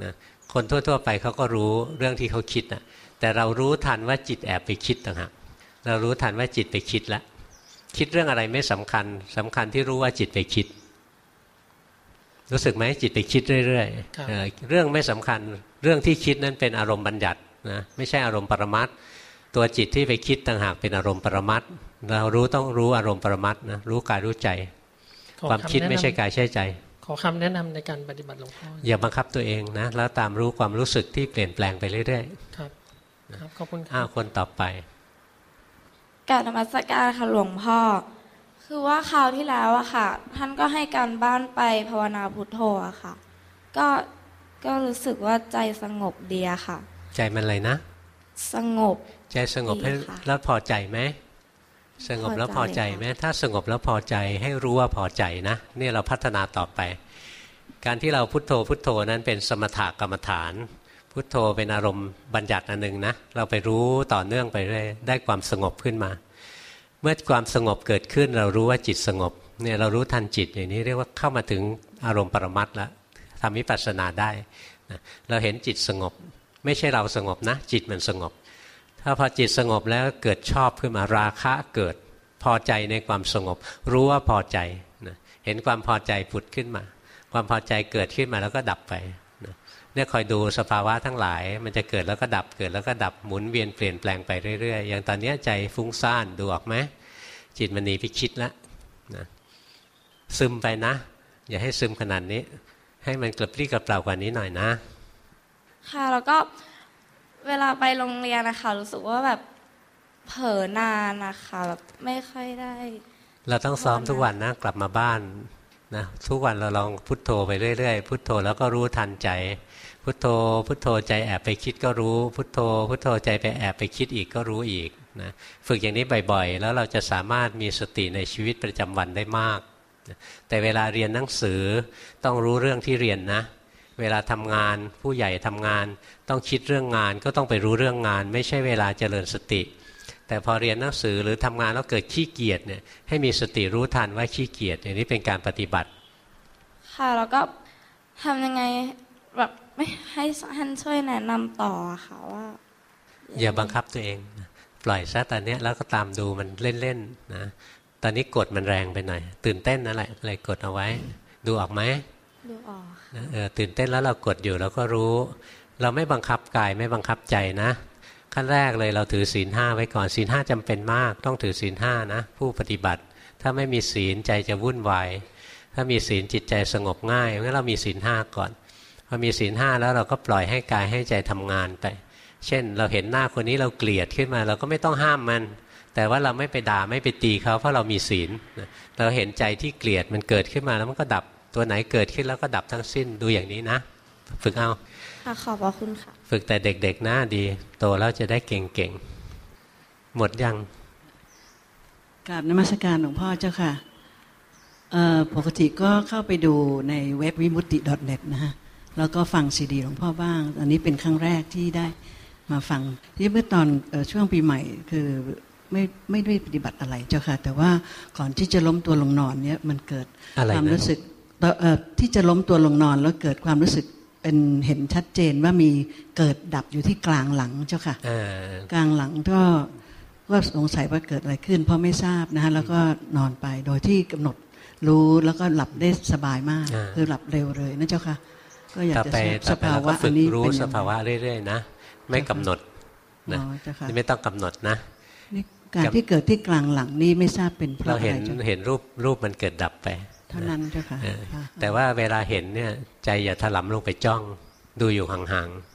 นะคนทั่ว ๆ ไปเขาก็รู้เรื่องที่เขาคิดนะแต่เรารู้ทันว่าจิตแอบไปคิดต่างหากเรารู้ทันว่าจิตไปคิดแล้ว คิดเรื่องอะไรไม่สำคัญสำคัญที่รู้ว่าจิตไปคิด รู้สึกไหมจิตไปคิดเรื่อยครับๆเอ่อเรื่องไม่สำคัญเรื่องที่คิดนั้นเป็นอารมณ์บัญญัตินะไม่ใช่อารมณ์ปรมัตถ์ตัวจิตที่ไปคิดต่างหากเป็นอารมณ์ปรมัตถ์เรารู้ต้องรู้อารมณ์ปรมัตถ์นะรู้กายรู้ใจขอความคิดแนะนำไม่ใช่กายใช่ใจ ขอคำแนะนำในการปฏิบัติหลวงพ่ออย่าบังคับตัวเองนะแล้วตามรู้ความรู้สึกที่เปลี่ยนแปลงไปเรื่อยครับครับขอบคุณคๆอ้ารัวบคนต่อไป กรารนมัสการค่ะหลวงพ่อ คือว่าคราวที่แล้วอะค่ะ ท่านก็ให้การบ้านไปภาวนาพุทโธอะค่ะ ก็ก็รู้สึกว่าใจสงบดีอะค่ะ ใจมันอะไรนะ สงบ ใจสงบให้ดีค่ะแล้วพอใจไหมสงบแล้วพอใจไหมถ้าสงบแล้วพอใจให้รู้ว่าพอใจนะนี่เราพัฒนาต่อไป การที่เราพุทโธพุทโธนั้นเป็นสมถกรรมฐาน พุทโธเป็นอารมณ์บัญญัติอันหนึ่งนะเราไปรู้ต่อเนื่องไปเรื่อยได้ความสงบขึ้นมา เมื่อความสงบเกิดขึ้น เรารู้ว่าจิตสงบเนี่ยเรารู้ทันจิตอย่างนี้เรียกว่าเข้ามาถึงอารมณ์ปรมัตถ์แล้วทำวิปัสสนาได้นะเราเห็นจิตสงบ ไม่ใช่เราสงบนะ จิตมันสงบ ถ้าพอจิตสงบแล้วเกิดชอบขึ้นมาราคะเกิดพอใจในความสงบ รู้ว่าพอใจนะเห็นความพอใจผุดขึ้นมา ความพอใจเกิดขึ้นมาแล้วก็ดับไป เนี่ยคอยดูสภาวะทั้งหลาย มันจะเกิดแล้วก็ดับเกิดแล้วก็ดับหมุนเวียนเปลี่ยนแปลงไปเรื่อยๆอย่างตอนเนี้ยใจฟุ้งซ่านดูออกไหมจิตมันหนีไปคิดแล้วนะซึมไปนะ อย่าให้ซึมขนาดนี้ ให้มันกระปรี้กระเปร่ากว่านี้หน่อยนะ ค่ะแล้วก็เวลาไปโรงเรียนนะคะรู้สึกว่าแบบเผลอนานนะคะแบบไม่ค่อยได้ เราต้องซ้อมทุกวันนะกลับมาบ้านนะทุกวันเราลองพุทโธไปเรื่อยๆ พุทโธแล้วก็รู้ทันใจ พุทโธ พุทโธใจแอบไปคิดก็รู้ พุทโธ พุทโธใจไปแอบไปคิดอีกก็รู้อีกนะฝึกอย่างนี้บ่อยๆ แล้วเราจะสามารถมีสติในชีวิตประจำวันได้มาก แต่เวลาเรียนหนังสือต้องรู้เรื่องที่เรียนนะเวลาทำงานผู้ใหญ่ทำงาน ต้องคิดเรื่องงานก็ต้องไปรู้เรื่องงาน ไม่ใช่เวลาเจริญสติ แต่พอเรียนหนังสือหรือทำงานแล้วเกิดขี้เกียจเนี่ยให้มีสติรู้ทันว่าขี้เกียจอย่างนี้เป็นการปฏิบัติ ค่ะแล้วก็ทำยังไงแบบ ไม่ให้ท่านช่วยแนะนำต่อค่ะว่า อย่าบังคับตัวเอง ปล่อยซะตอนนี้แล้วก็ตามดูมันเล่นๆนะตอนนี้กดมันแรงไปหน่อย ตื่นเต้นนั่นแหละเลยกดเอาไว้ ดูออกไหมดูออกเออตื่นเต้นแล้วเรากดอยู่เราก็รู้ เราไม่บังคับกายไม่บังคับใจนะขั้นแรกเลยเราถือศีลห้าไว้ก่อนศีลห้าจำเป็นมาก ต้องถือศีลห้านะ ผู้ปฏิบัติ ถ้าไม่มีศีลใจจะวุ่นวายถ้ามีศีลจิตใจสงบง่ายงั้นเรามีศีลห้าก่อน พอมีศีลห้าแล้วเราก็ปล่อยให้กายให้ใจทำงานไป เช่น เราเห็นหน้าคนนี้เราเกลียดขึ้นมา เราก็ไม่ต้องห้ามมัน แต่ว่าเราไม่ไปด่าไม่ไปตีเขาเพราะเรามีศีลเราเห็นใจที่เกลียดมันเกิดขึ้นมาแล้วมันก็ดับตัวไหนเกิดขึ้นแล้วก็ดับทั้งสิ้นดูอย่างนี้นะ ฝึกเอาค่ะขอบพระคุณค่ะ ฝึกแต่เด็กๆนะดี โตแล้วจะได้เก่งๆ หมดยังกราบนมัสการหลวงพ่อเจ้าค่ะปกติก็เข้าไปดูในเว็บวิมุตติ .net นะฮะ แล้วก็ฟังซีดีหลวงพ่อบ้าง อันนี้เป็นครั้งแรกที่ได้มาฟังที่เมื่อตอนอช่วงปีใหม่คือไม่ไม่ได้ปฏิบัติอะไรเจ้าค่ะ แต่ว่าก่อนที่จะล้มตัวลงนอนเนี่ยมันเกิดความรู้สึกที่จะล้มตัวลงนอนแล้วเกิดความรู้สึกเป็นเห็นชัดเจนว่ามีเกิดดับอยู่ที่กลางหลังเจ้าค่ะกลางหลังก็ก็สงสัยว่าเกิดอะไรขึ้น เพราะไม่ทราบนะฮะแล้วก็นอนไปโดยที่กำหนดรู้แล้วก็หลับได้สบายมาก คือหลับเร็วเลยนะเจ้าค่ะ ก็อยากจะสภาวะอันนี้รู้สภาวะเรื่อยๆนะไม่กำหนดนะไม่ต้องกำหนดนะการที่เกิดที่กลางหลังนี่ไม่ทราบเป็นเพราะอะไรเราเห็นเห็นรูปรูปมันเกิดดับไปเท่านั้นเจ้าค่ะแต่ว่าเวลาเห็นเนี่ยใจอย่าถลำลงไปจ้อง ดูอยู่ห่างๆ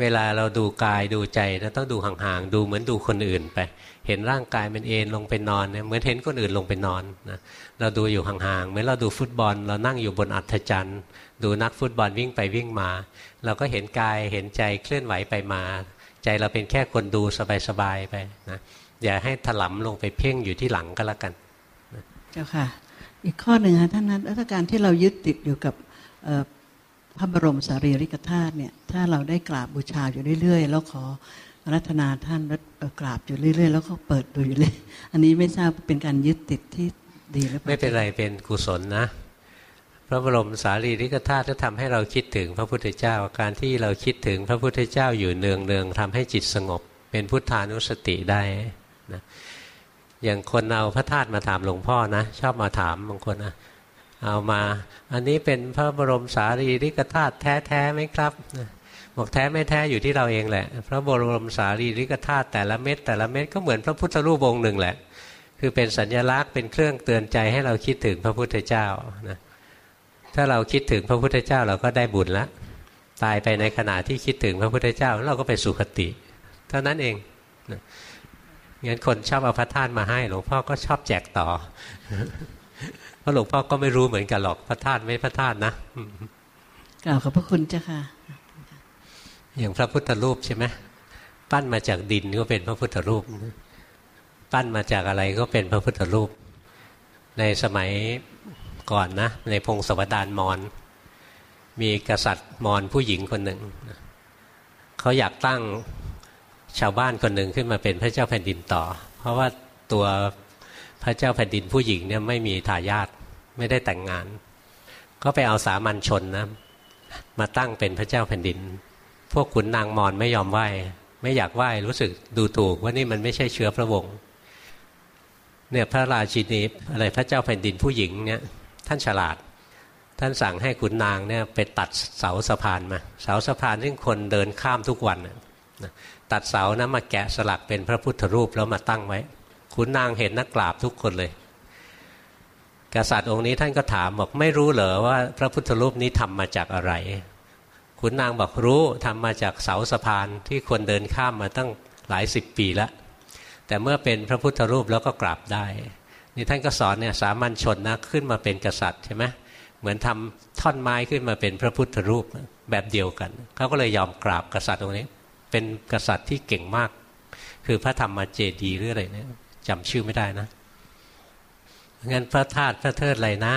เวลาเราดูกายดูใจนะต้องดูห่างๆ ดูเหมือนดูคนอื่นไป เห็นร่างกายมันเอนลงไปนอนเนี่ยเหมือนเห็นคนอื่นลงไปนอนนะเราดูอยู่ห่างๆเหมือนเราดูฟุตบอล เรานั่งอยู่บนอัฐจันทร์ ดูนักฟุตบอลวิ่งไปวิ่งมา เราก็เห็นกายเห็นใจเคลื่อนไหวไปมา ใจเราเป็นแค่คนดูสบายๆไปนะอย่าให้ถลำลงไปเพ่งอยู่ที่หลังก็แล้วกันเจ้าค่ะ อีกข้อหนึ่งค่ะท่านนั้นถ้าการที่เรายึดติดอยู่กับ พระบรมสารีริกธาตุเนี่ยถ้าเราได้กราบบูชาอยู่เรื่อยๆ แล้วขอรัตนาท่านกราบอยู่เรื่อยๆ แล้วก็เปิดดูอยู่เลยอันนี้ไม่ทราบเป็นการยึดติดที่ดีหรือเปล่าไม่เป็นไรเป็นกุศลนะพระบรมสารีริกธาตุจะทำให้เราคิดถึงพระพุทธเจ้า การที่เราคิดถึงพระพุทธเจ้าอยู่เนืองเนืองทำให้จิตสงบ เป็นพุทธานุสติได้นะอย่างคนเอาพระธาตุมาถามหลวงพ่อนะ ชอบมาถามบางคนนะ เอามา อันนี้เป็นพระบรมสารีริกธาตุแท้แท้ไหมครับบอกแท้ไม่แท้อยู่ที่เราเองแหละ พระบรมสารีริกธาตุแต่ละเม็ดแต่ละเม็ดก็เหมือนพระพุทธรูปองค์หนึ่งแหละ คือเป็นสัญลักษณ์เป็นเครื่องเตือนใจให้เราคิดถึงพระพุทธเจ้านะถ้าเราคิดถึงพระพุทธเจ้าเราก็ได้บุญละตายไปในขณะที่คิดถึงพระพุทธเจ้าเราก็ไปสุคติ เท่านั้นเองนะงั้นคนชอบเอาพระธาตุมาให้หลวงพ่อก็ชอบแจกต่อ เพราะหลวงพ่อก็ไม่รู้เหมือนกันหรอกพระธาตุไม่พระธาตุนะกล่าวขอบพระคุณเจ้าค่ะ อย่างพระพุทธรูปใช่ไหมปั้นมาจากดินก็เป็นพระพุทธรูป ปั้นมาจากอะไรก็เป็นพระพุทธรูป ในสมัยก่อนนะ ในพงศาวดารมอน มีกษัตริย์มอนผู้หญิงคนหนึ่ง เขาอยากตั้งชาวบ้านคนหนึ่งขึ้นมาเป็นพระเจ้าแผ่นดินต่อ เพราะว่าตัว พระเจ้าแผ่นดินผู้หญิงเนี่ยไม่มีทายาทไม่ได้แต่งงาน ก็ไปเอาสามัญชนนะมาตั้งเป็นพระเจ้าแผ่นดิน พวกขุนนางมอนไม่ยอมไหว้ไม่อยากไหว้รู้สึกดูถูกว่านี่มันไม่ใช่เชื้อพระวงศ์เนี่ยพระราชินีอะไรพระเจ้าแผ่นดินผู้หญิงเนี่ยท่านฉลาด ท่านสั่งให้ขุนนางเนี่ยไปตัดเสาสะพานมา เสาสะพานที่งคนเดินข้ามทุกวันตัดเสานะมาแกะสลักเป็นพระพุทธรูปแล้วมาตั้งไว้ ขุนนางเห็นนักกราบทุกคนเลย กษัตริย์องค์นี้ท่านก็ถามบอกไม่รู้เหรอว่า พระพุทธรูปนี้ทำมาจากอะไร ขุนนางบอกรู้ทำมาจากเสาสะพานที่คนเดินข้ามมาตั้งหลายสิบปีแล้วแต่เมื่อเป็นพระพุทธรูปแล้วก็กราบได้นี่ท่านก็สอนเนี่ยสามัญชนนะขึ้นมาเป็นกษัตริย์ใช่ไหมเหมือนทำท่อนไม้ขึ้นมาเป็นพระพุทธรูปแบบเดียวกันเขาก็เลยยอมกราบกษัตริย์องค์นี้ เป็นกษัตริย์ที่เก่งมาก คือพระธรรมเจดีหรืออะไรเนี่ย จำชื่อไม่ได้นะงั้นพระธาตุพระเทิดอะไรนะ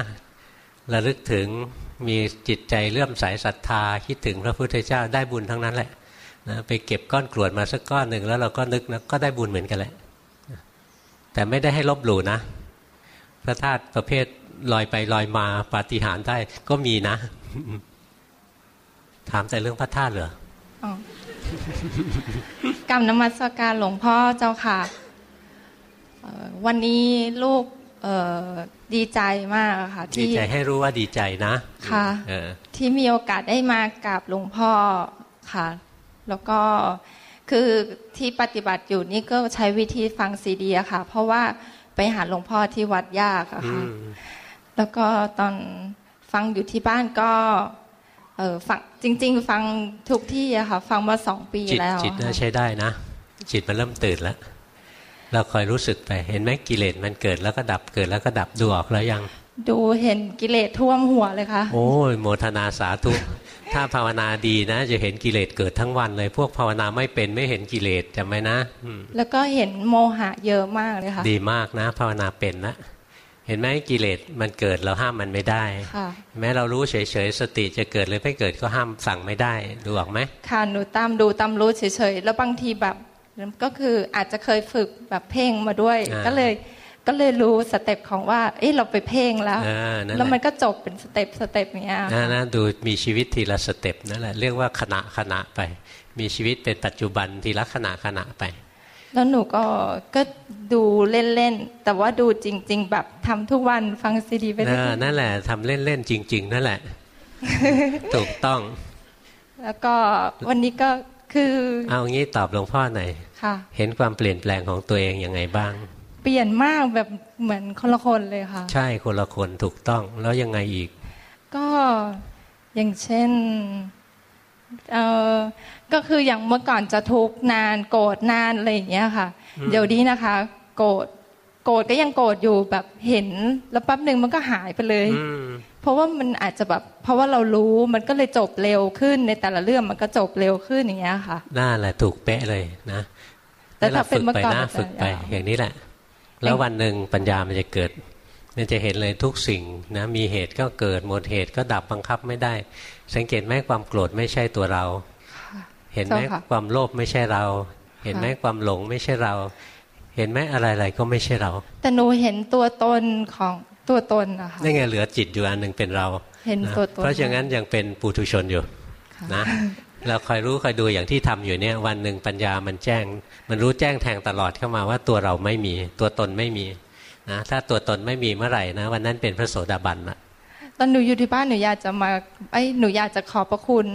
ระลึกถึงมีจิตใจเลื่อมใสศรัทธา คิดถึงพระพุทธเจ้าได้บุญทั้งนั้นแหละนะไปเก็บก้อนกรวดมาสักก้อนหนึ่งแล้วเราก็นึกนะก็ได้บุญเหมือนกันแหละ แต่ไม่ได้ให้ลบหลู่นะ พระธาตุประเภทลอยไปลอยมาปาฏิหาริย์ได้ก็มีนะ ถามแต่เรื่องพระธาตุเหรอกรรมนมัสการหลวงพ่อเจ้าค่ะ วันนี้ลูกเอ่อดีใจมากค่ะดีที่ใจให้รู้ว่าดีใจนะค่ะเออที่มีโอกาสได้มากับหลวงพ่อค่ะ แล้วก็คือที่ปฏิบัติอยู่นี่ก็ใช้วิธีฟังซีดีอะค่ะ เพราะว่าไปหาหลวงพ่อที่วัดยากอะอืค่ะมแล้วก็ตอนฟังอยู่ที่บ้านก็เออฟังจริง ๆ ฟังทุกที่อะค่ะ ฟังมาสองปีจิตแล้ว จิตน่าค่ะใช้ได้นะ จิตมันเริ่มตื่นแล้ว เราคอยรู้สึกไป เห็นไหมกิเลสมันเกิดแล้วก็ดับเกิดแล้วก็ดับดูออกแล้วยัง ดูเห็นกิเลสท่วมหัวเลยค่ะ โอ้ยโมทนาสาธุ ถ้าภาวนาดีนะ จะเห็นกิเลสเกิดทั้งวันเลย พวกภาวนาไม่เป็นไม่เห็นกิเลสจำไหมนะอืมแล้วก็เห็นโมหะเยอะมากเลยค่ะ ดีมากนะ ภาวนาเป็นนะเห็นไหมกิเลสมันเกิดเราห้ามมันไม่ได้ค่ะแม้เรารู้เฉยๆสติจะเกิดหรือไม่เกิดก็ห้ามสั่งไม่ได้ดูออกไหมค่ะหนูตามดูตามรู้เฉยๆแล้วบางทีแบบ ก็คืออาจจะเคยฝึกแบบเพ่งมาด้วยอ่าก็เลยก็เลยรู้ step ของว่า เอ้เราไปเพ่งแล้วอ่านั่นแหละแล้วมันก็จบเป็น step step เนี้ยนะค่ะนะดูมีชีวิตทีละ step นั่นแหละเรียกว่าขณะขณะไป มีชีวิตเป็นปัจจุบันทีละขณะขณะไป แล้วหนูก็ก็ดูเล่นๆ แต่ว่าดูจริง ๆ แบบทำทุกวันฟังซีดีไปเอเรื่ออยนั่นแหละทำเล่นๆจริง ๆ นั่นแหละ ถูกต้องๆแล้วก็วันนี้ก็ คือเอางี้ตอบหลวงพ่อหน่อยค่ะเห็นความเปลี่ยนแปลงของตัวเองยังไงบ้าง เปลี่ยนมากแบบเหมือนคนละคนเลยค่ะ ใช่คนละคนถูกต้องแล้วยังไงอีก ก็อย่างเช่นเออก็คืออย่างเมื่อก่อนจะทุกข์นานโกรธนานอะไรอย่างเงี้ยค่ะอืมเดี๋ยวนี้นะคะ โกรธ โกรธก็ยังโกรธอยู่แบบเห็น แล้วแป๊บหนึ่งมันก็หายไปเลยอืมเพราะว่ามันอาจจะแบบ เพราะว่าเรารู้มันก็เลยจบเร็วขึ้นในแต่ละเรื่องมันก็จบเร็วขึ้นอย่างเงี้ยค่ะน่าแหละถูกเป๊ะเลยนะแต่แล้วเราถ้าเป็นฝึกเมื่อไปก่อนนะมันจะฝึกไปยาวอย่างนี้แหละ แล้ววันหนึ่งปัญญามันจะเกิดมันจะเห็นเลยทุกสิ่งนะมีเหตุก็เกิดหมดเหตุก็ดับบังคับไม่ได้ สังเกตไหมความโกรธไม่ใช่ตัวเรา เห็นไหมเจ้าค่ะความโลภไม่ใช่เรา เห็นไหมความหลงไม่ใช่เรา เห็นไหมอะไรๆก็ไม่ใช่เรา แต่หนูเห็นตัวตนของตัวตนนะคะนี่ไงเหลือจิตอยู่อันหนึ่งเป็นเรา เห็นนะตัวตนเพราะฉะนั้นยังเป็นปุถุชนอยู่ค่ะนะเราคอยรู้คอยดูอย่างที่ทำอยู่เนี่ย วันหนึ่งปัญญามันแจ้ง มันรู้แจ้งแทงตลอดเข้ามาว่าตัวเราไม่มี ตัวตนไม่มีนะถ้าตัวตนไม่มีเมื่อไหร่นะวันนั้นเป็นพระโสดาบันละตอนหนูอยู่ที่บ้านหนูอยากจะมาไอ้ยหนูอยากจะขอบพระคุณ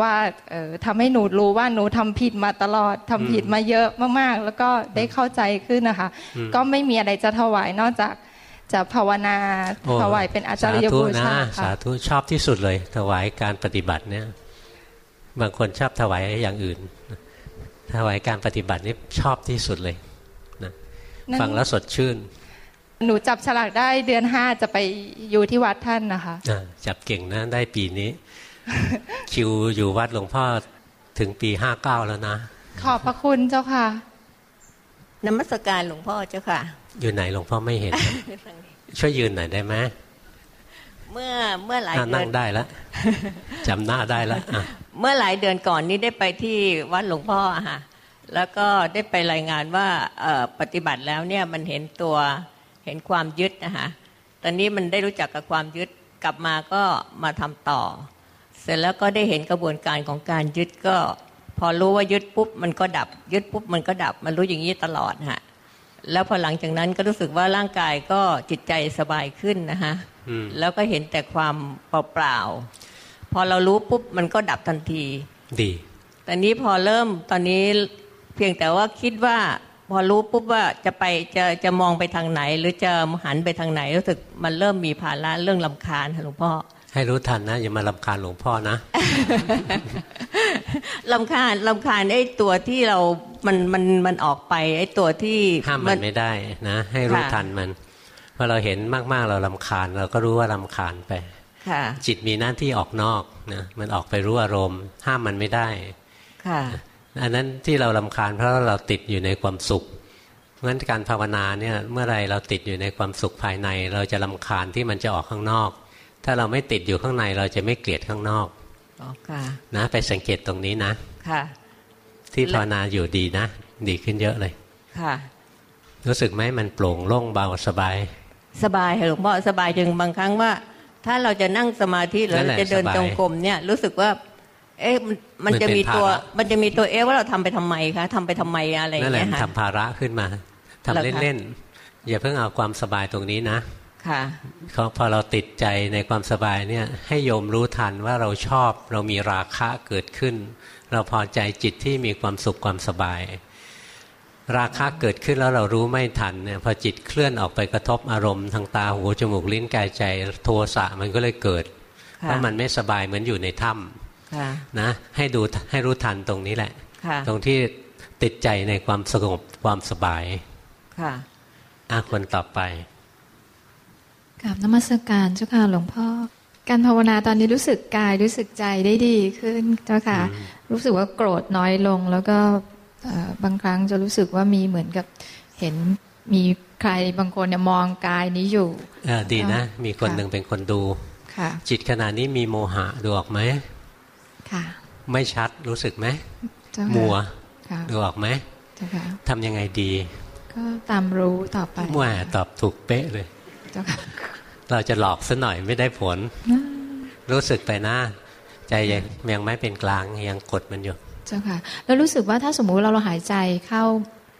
ว่าเอ่อทำให้หนูรู้ว่าหนูทำผิดมาตลอดทำผิดมาเยอะมากๆ แล้วก็ได้เข้าใจขึ้นนะคะอืมก็ไม่มีอะไรจะถวายนอกจากจะภาวนาโอ้ถวายเป็นอาจารย์สธุบูนะชาสาค่ะธุชอบที่สุดเลย ถวายการปฏิบัติเนี่ยบางคนชอบถวายอย่างอื่น ถวายการปฏิบัตินี่ชอบที่สุดเลยนะนั่นฟังแล้วสดชื่น หนูจับฉลากได้เดือนห้าจะไปอยู่ที่วัดท่านนะคะอ่าจับเก่งนะได้ปีนี้ คิวอยู่วัดหลวงพ่อถึงปีห้าเก้าแล้วนะ ขอบพระคุณเจ้าค่ะนมัสการหลวงพ่อเจ้าค่ะ อยู่ไหนหลวงพ่อไม่เห็น ช่วยยืนหน่อยได้ไหมเมื่อเมื่อหลายอะเดืนั่อนงได้แล้วจำหน้าได้แล้วอะเมื่อหลายเดือนก่อนนี้ได้ไปที่วัดหลวงพ่ออะค่ะแล้วก็ได้ไปรายงานว่าเอ่อปฏิบัติแล้วเนี่ยมันเห็นตัวเห็นความยึดนะคะตอนนี้มันได้รู้จักกับความยึดกลับมาก็มาทำต่อ เสร็จแล้วก็ได้เห็นกระบวนการของการยึดก็ พอรู้ว่ายึดปุ๊บมันก็ดับ ยึดปุ๊บมันก็ดับ มันรู้อย่างนี้ตลอดฮะแล้วพอหลังจากนั้นก็รู้สึกว่าร่างกายก็จิตใจสบายขึ้นนะคะอืมแล้วก็เห็นแต่ความเปล่าๆพอเรารู้ปุ๊บมันก็ดับทันที ดี แต่นี้พอเริ่มตอนนี้เพียงแต่ว่าคิดว่า พอรู้ปุ๊บว่าจะไปจะจะมองไปทางไหน หรือจะหันไปทางไหนรู้สึกมันเริ่มมีภาระเรื่องลำคาญค่ะหลวงพ่อ ให้รู้ทันนะ อย่ามาลำคาญหลวงพ่อนะลำคาญลำคาญไอ้ตัวที่เรา มัน มัน มันออกไป ไอ้ตัวที่ห้ามมันไม่ได้นะ ให้รู้ค่ะทันมันพอเราเห็นมากๆเราลำคาญ เราก็รู้ว่าลำคาญไปค่ะจิตมีหน้าที่ออกนอกนะมันออกไปรู้อารมณ์ ห้ามมันไม่ได้ค่ะอันนั้นที่เราลำคาญเพราะเราติดอยู่ในความสุขงั้นการภาวนาเนี่ยเมื่อไรเราติดอยู่ในความสุขภายใน เราจะลำคาญที่มันจะออกข้างนอก ถ้าเราไม่ติดอยู่ข้างในเราจะไม่เกลียดข้างนอกอ๋อค่ะนะไปสังเกตตรงนี้นะค่ะ ที่ภาวนาอยู่ดีนะ ดีขึ้นเยอะเลย ค่ะ รู้สึกไหมมันโปร่งโล่งเบาสบาย สบายค่ะหลวงพ่อสบายจนบางครั้งว่า ถ้าเราจะนั่งสมาธิหรือนั่นแหละเราจะเดินสบายจงกรมเนี่ย รู้สึกว่า เอ๊ะมันมันจะมีตัวมันจะมีตัวเอ๊ะว่าเราทำไปทำไมคะทำไปทำไมอะไรอย่างนั่นแหละเงี้ยค่ะทำภาระขึ้นมาทำเหรอคะเล่นๆอย่าเพิ่งเอาความสบายตรงนี้นะ ค่ะเขาพอเราติดใจในความสบายเนี่ยให้โยมรู้ทันว่าเราชอบเรามีราคะเกิดขึ้น เราพอใจจิตที่มีความสุขความสบาย ราคะเกิดขึ้นแล้วเรารู้ไม่ทันเนี่ยพอจิตเคลื่อนออกไปกระทบอารมณ์ทางตาหูจมูกลิ้นกายใจโทสะมันก็เลยเกิดค่ะเพราะมันไม่สบายเหมือนอยู่ในถ้ำค่ะนะให้ดูให้รู้ทันตรงนี้แหละค่ะตรงที่ติดใจในความสงบความสบาย ค่ะอาคนต่อไป กับนมัสการเจ้าค่ะหลวงพ่อ การภาวนาตอนนี้รู้สึกกายรู้สึกใจได้ดีขึ้นเจ้าค่ะ รู้สึกว่าโกรธน้อยลง แล้วก็เอ่อบางครั้งจะรู้สึกว่ามีเหมือนกับเห็นมีใครบางคนเนี่ยมองกายนี้อยู่เออดีนะ มีคนหนึ่งเป็นคนดูค่ะจิตขณะนี้มีโมหะดูออกไหมค่ะไม่ชัดรู้สึกไหมเจ้าค่ะมัวค่ะดูออกไหมเจ้าค่ะทำยังไงดี ก็ตามรู้ต่อไปมั่วตอบถูกเป๊ะเลย เจ้าค่ะเราจะหลอกซะหน่อยไม่ได้ผล รู้สึกไปนะใจยังยังไม่เป็นกลางยังกดมันอยู่ เจ้าค่ะ แล้วรู้สึกว่าถ้าสมมุติเราเราหายใจเข้า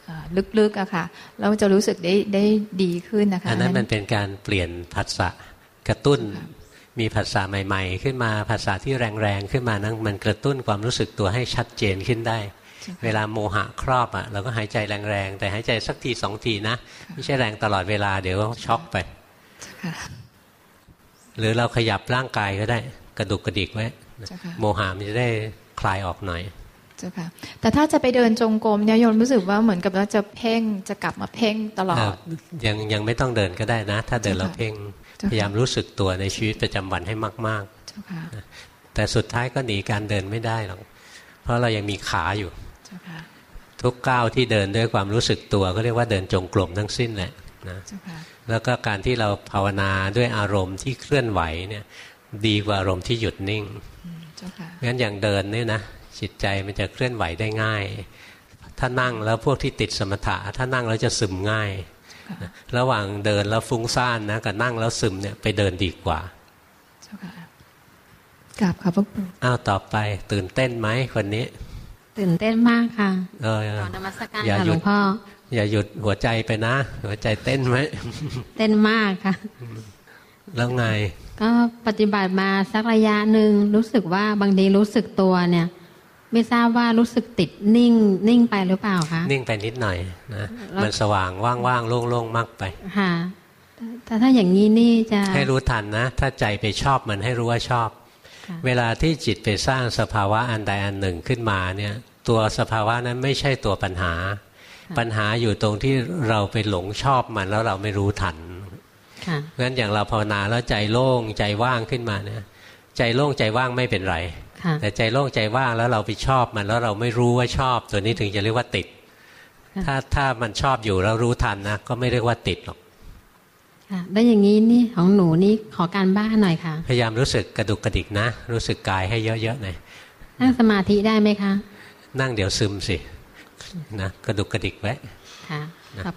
เอ่อลึกๆอะค่ะ เราจะรู้สึกได้ได้ดีขึ้นนะคะอันนั้นมันเป็นการเปลี่ยนผัสสะกระตุ้นมีผัสสะใหม่ ๆ ขึ้นมาผัสสะที่แรงๆขึ้นมานั้นมันกระตุ้นความรู้สึกตัวให้ชัดเจนขึ้นได้ เวลาโมหะครอบอะเราก็หายใจแรงๆแต่หายใจสักทีสองทีนะ ไม่ใช่แรงตลอดเวลาเดี๋ยวก็ช็อกไปค่ะ หรือเราขยับร่างกายก็ได้ กระดุกกระดิกไว้เจ้าค่ะโมหะมันจะได้คลายออกหน่อยเจ้าค่ะแต่ถ้าจะไปเดินจงกรมเนี่ยโยมรู้สึกว่าเหมือนกับว่าจะเพ่งจะกลับมาเพ่งตลอเอ่ดอยังยังไม่ต้องเดินก็ได้นะ ถ้าเดินเจ้าแล้วค่ะเพ่งเจ้าค่ะพยายามรู้สึกตัวในชีวิตประจำวันให้มากเจ้าค่ะๆแต่สุดท้ายก็หนีการเดินไม่ได้หรอกเพราะเรายังมีขาอยู่เจ้าค่ะทุกก้าวที่เดินด้วยความรู้สึกตัวก็เรียกว่าเดินจงกรมทั้งสิ้นแหละนะเจ้าค่ะ แล้วก็การที่เราภาวนาด้วยอารมณ์ที่เคลื่อนไหวเนี่ยดีกว่าอารมณ์ที่หยุดนิ่งเจ้าค่ะงั้นอย่างเดินเนี่ยนะจิตใจมันจะเคลื่อนไหวได้ง่าย ถ้านั่งแล้วพวกที่ติดสมถะ ถ้านั่งแล้วจะซึมง่ายนะระหว่างเดินแล้วฟุ้งซ่านนะกับนั่งแล้วซึมเนี่ยไปเดินดีกว่า เจ้าค่ะกราบขอบพระคุณอ้าวต่อไปตื่นเต้นไหมคนนี้ ตื่นเต้นมากค่ะเออขอนมัสการอย่าค่ะหหลยุวดงพ่อ อย่าหยุดหัวใจไปนะ หัวใจเต้นไหมเต้นมากค่ะ แล้วไง ก็ปฏิบัติมาสักระยะหนึ่งรู้สึกว่าบางทีรู้สึกตัวเนี่ย ไม่ทราบว่ารู้สึกติดนิ่งนิ่งไปหรือเปล่าคะนิ่งไปนิดหน่อยนะแล้วมันสว่างว่างๆโล่งๆมากไปค่ะแต่ถ้าอย่างนี้นี่จะให้รู้ทันนะ ถ้าใจไปชอบมันให้รู้ว่าชอบค่ะเวลาที่จิตไปสร้างสภาวะอันใดอันหนึ่งขึ้นมาเนี่ย ตัวสภาวะนั้นไม่ใช่ตัวปัญหา ปัญหาอยู่ตรงที่เราไปหลงชอบมันแล้วเราไม่รู้ทันค่ะงั้นอย่างเราภาวนาแล้วใจโล่งใจว่างขึ้นมาเนี่ยใจโล่งใจว่างไม่เป็นไรค่ะแต่ใจโล่งใจว่างแล้วเราไปชอบมันแล้วเราไม่รู้ว่าชอบ ตัวนี้ถึงจะเรียกว่าติด ถ้าถ้ามันชอบอยู่แล้วรู้ทันนะก็ไม่เรียกว่าติดหรอกค่ะแล้วอย่างนี้นี่ของหนูนี่ขอการบ้านหน่อยค่ะ พยายามรู้สึกกระดุกกระดิกนะ รู้สึกกายให้เยอะๆหน่อยนั่งสมาธิได้ไหมคะ นั่งเดี๋ยวซึมสิ นะกระดุกกระดิกไว้ค่ะนะกับ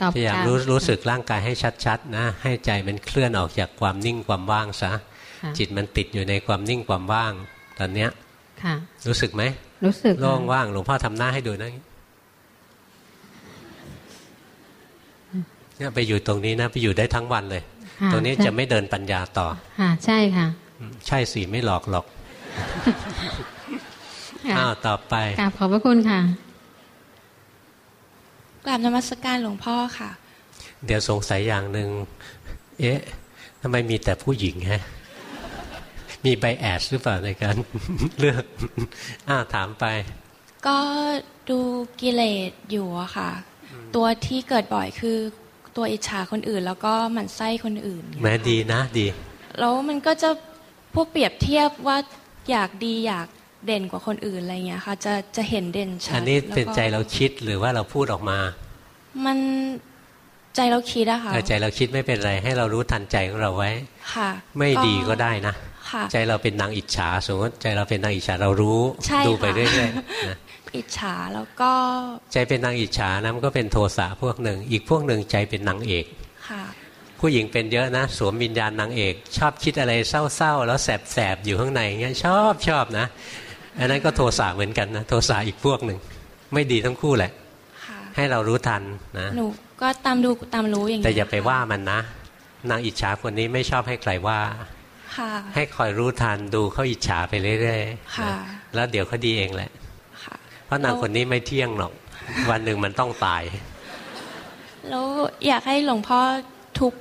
กับพยายามกรู้รู้สึกร่างกายให้ชัดๆนะให้ใจมันเคลื่อนออกจากความนิ่งความว่างซะค่ะจิตมันติดอยู่ในความนิ่งความว่าง ตอนเนี้ยค่ะรู้สึกไหมรู้สึกโล่งว่างหลวงพ่อทำหน้าให้ดูนะเนี่ยไปอยู่ตรงนี้นะ ไปอยู่ได้ทั้งวันเลยค่ะตรงนี้ใช่จะไม่เดินปัญญาต่อค่ะใช่ค่ะอืมใช่สิไม่หลอกหรอกค่ะอ้าวต่อไปกราบขอบพระคุณค่ะก ราบนมัสการหลวงพ่อค่ะ เดี๋ยวสงสัยอย่างหนึ่งเอ๊ะทำไมมีแต่ผู้หญิงฮะมีใบแอดหรือเปล่าในการเลือกอ้าวถามไป ก็ดูกิเลสอยู่อะค่ะ ตัวที่เกิดบ่อยคือตัวอิจฉาคนอื่น แล้วก็หมั่นไส้คนอื่นแม้ดีนะดี แล้วมันก็จะพวกเปรียบเทียบว่าอยากดีอยาก เด่นกว่าคนอื่นอะไรเงี้ยค่ะ จะจะเห็นเด่นชัดอันนี้แล้วก็เป็นใจเราคิดหรือว่าเราพูดออกมา มันใจเราคิดอะค่ะเออใจเราคิดไม่เป็นไร ให้เรารู้ทันใจของเราไว้ค่ะ ไม่ดีก็ได้นะค่ะใจเราเป็นนางอิจฉาสมมติใจเราเป็นนางอิจฉาเรารู้ใช่ดูไปค่ะเรื่อยๆนะอิจฉาแล้วก็ใจเป็นนางอิจฉานะมันก็เป็นโทสะพวกหนึ่ง อีกพวกหนึ่งใจเป็นนางเอกค่ะผู้หญิงเป็นเยอะนะ สวมวิญญาณนางเอก ชอบคิดอะไรเศร้าๆ แล้วแสบๆ อยู่ข้างในเงี้ยชอบชอบนะ อันนั้นก็โทสะเหมือนกันนะโทสะอีกพวกหนึ่งไม่ดีทั้งคู่แหละค่ะให้เรารู้ทันนะหนูก็ตามดูตามรู้อย่างแต่นี้อย่าไปว่ามันนะ นางอิจฉาคนนี้ไม่ชอบให้ใครว่าค่ะให้คอยรู้ทันดูเขาอิจฉาไปเรื่อยๆค่ะนะแล้วเดี๋ยวเขาดีเองแหละค่ะเพราะนางคนนี้ไม่เที่ยงหรอก วันหนึ่งมันต้องตาย แล้วอยากให้หลวงพ่อทุบ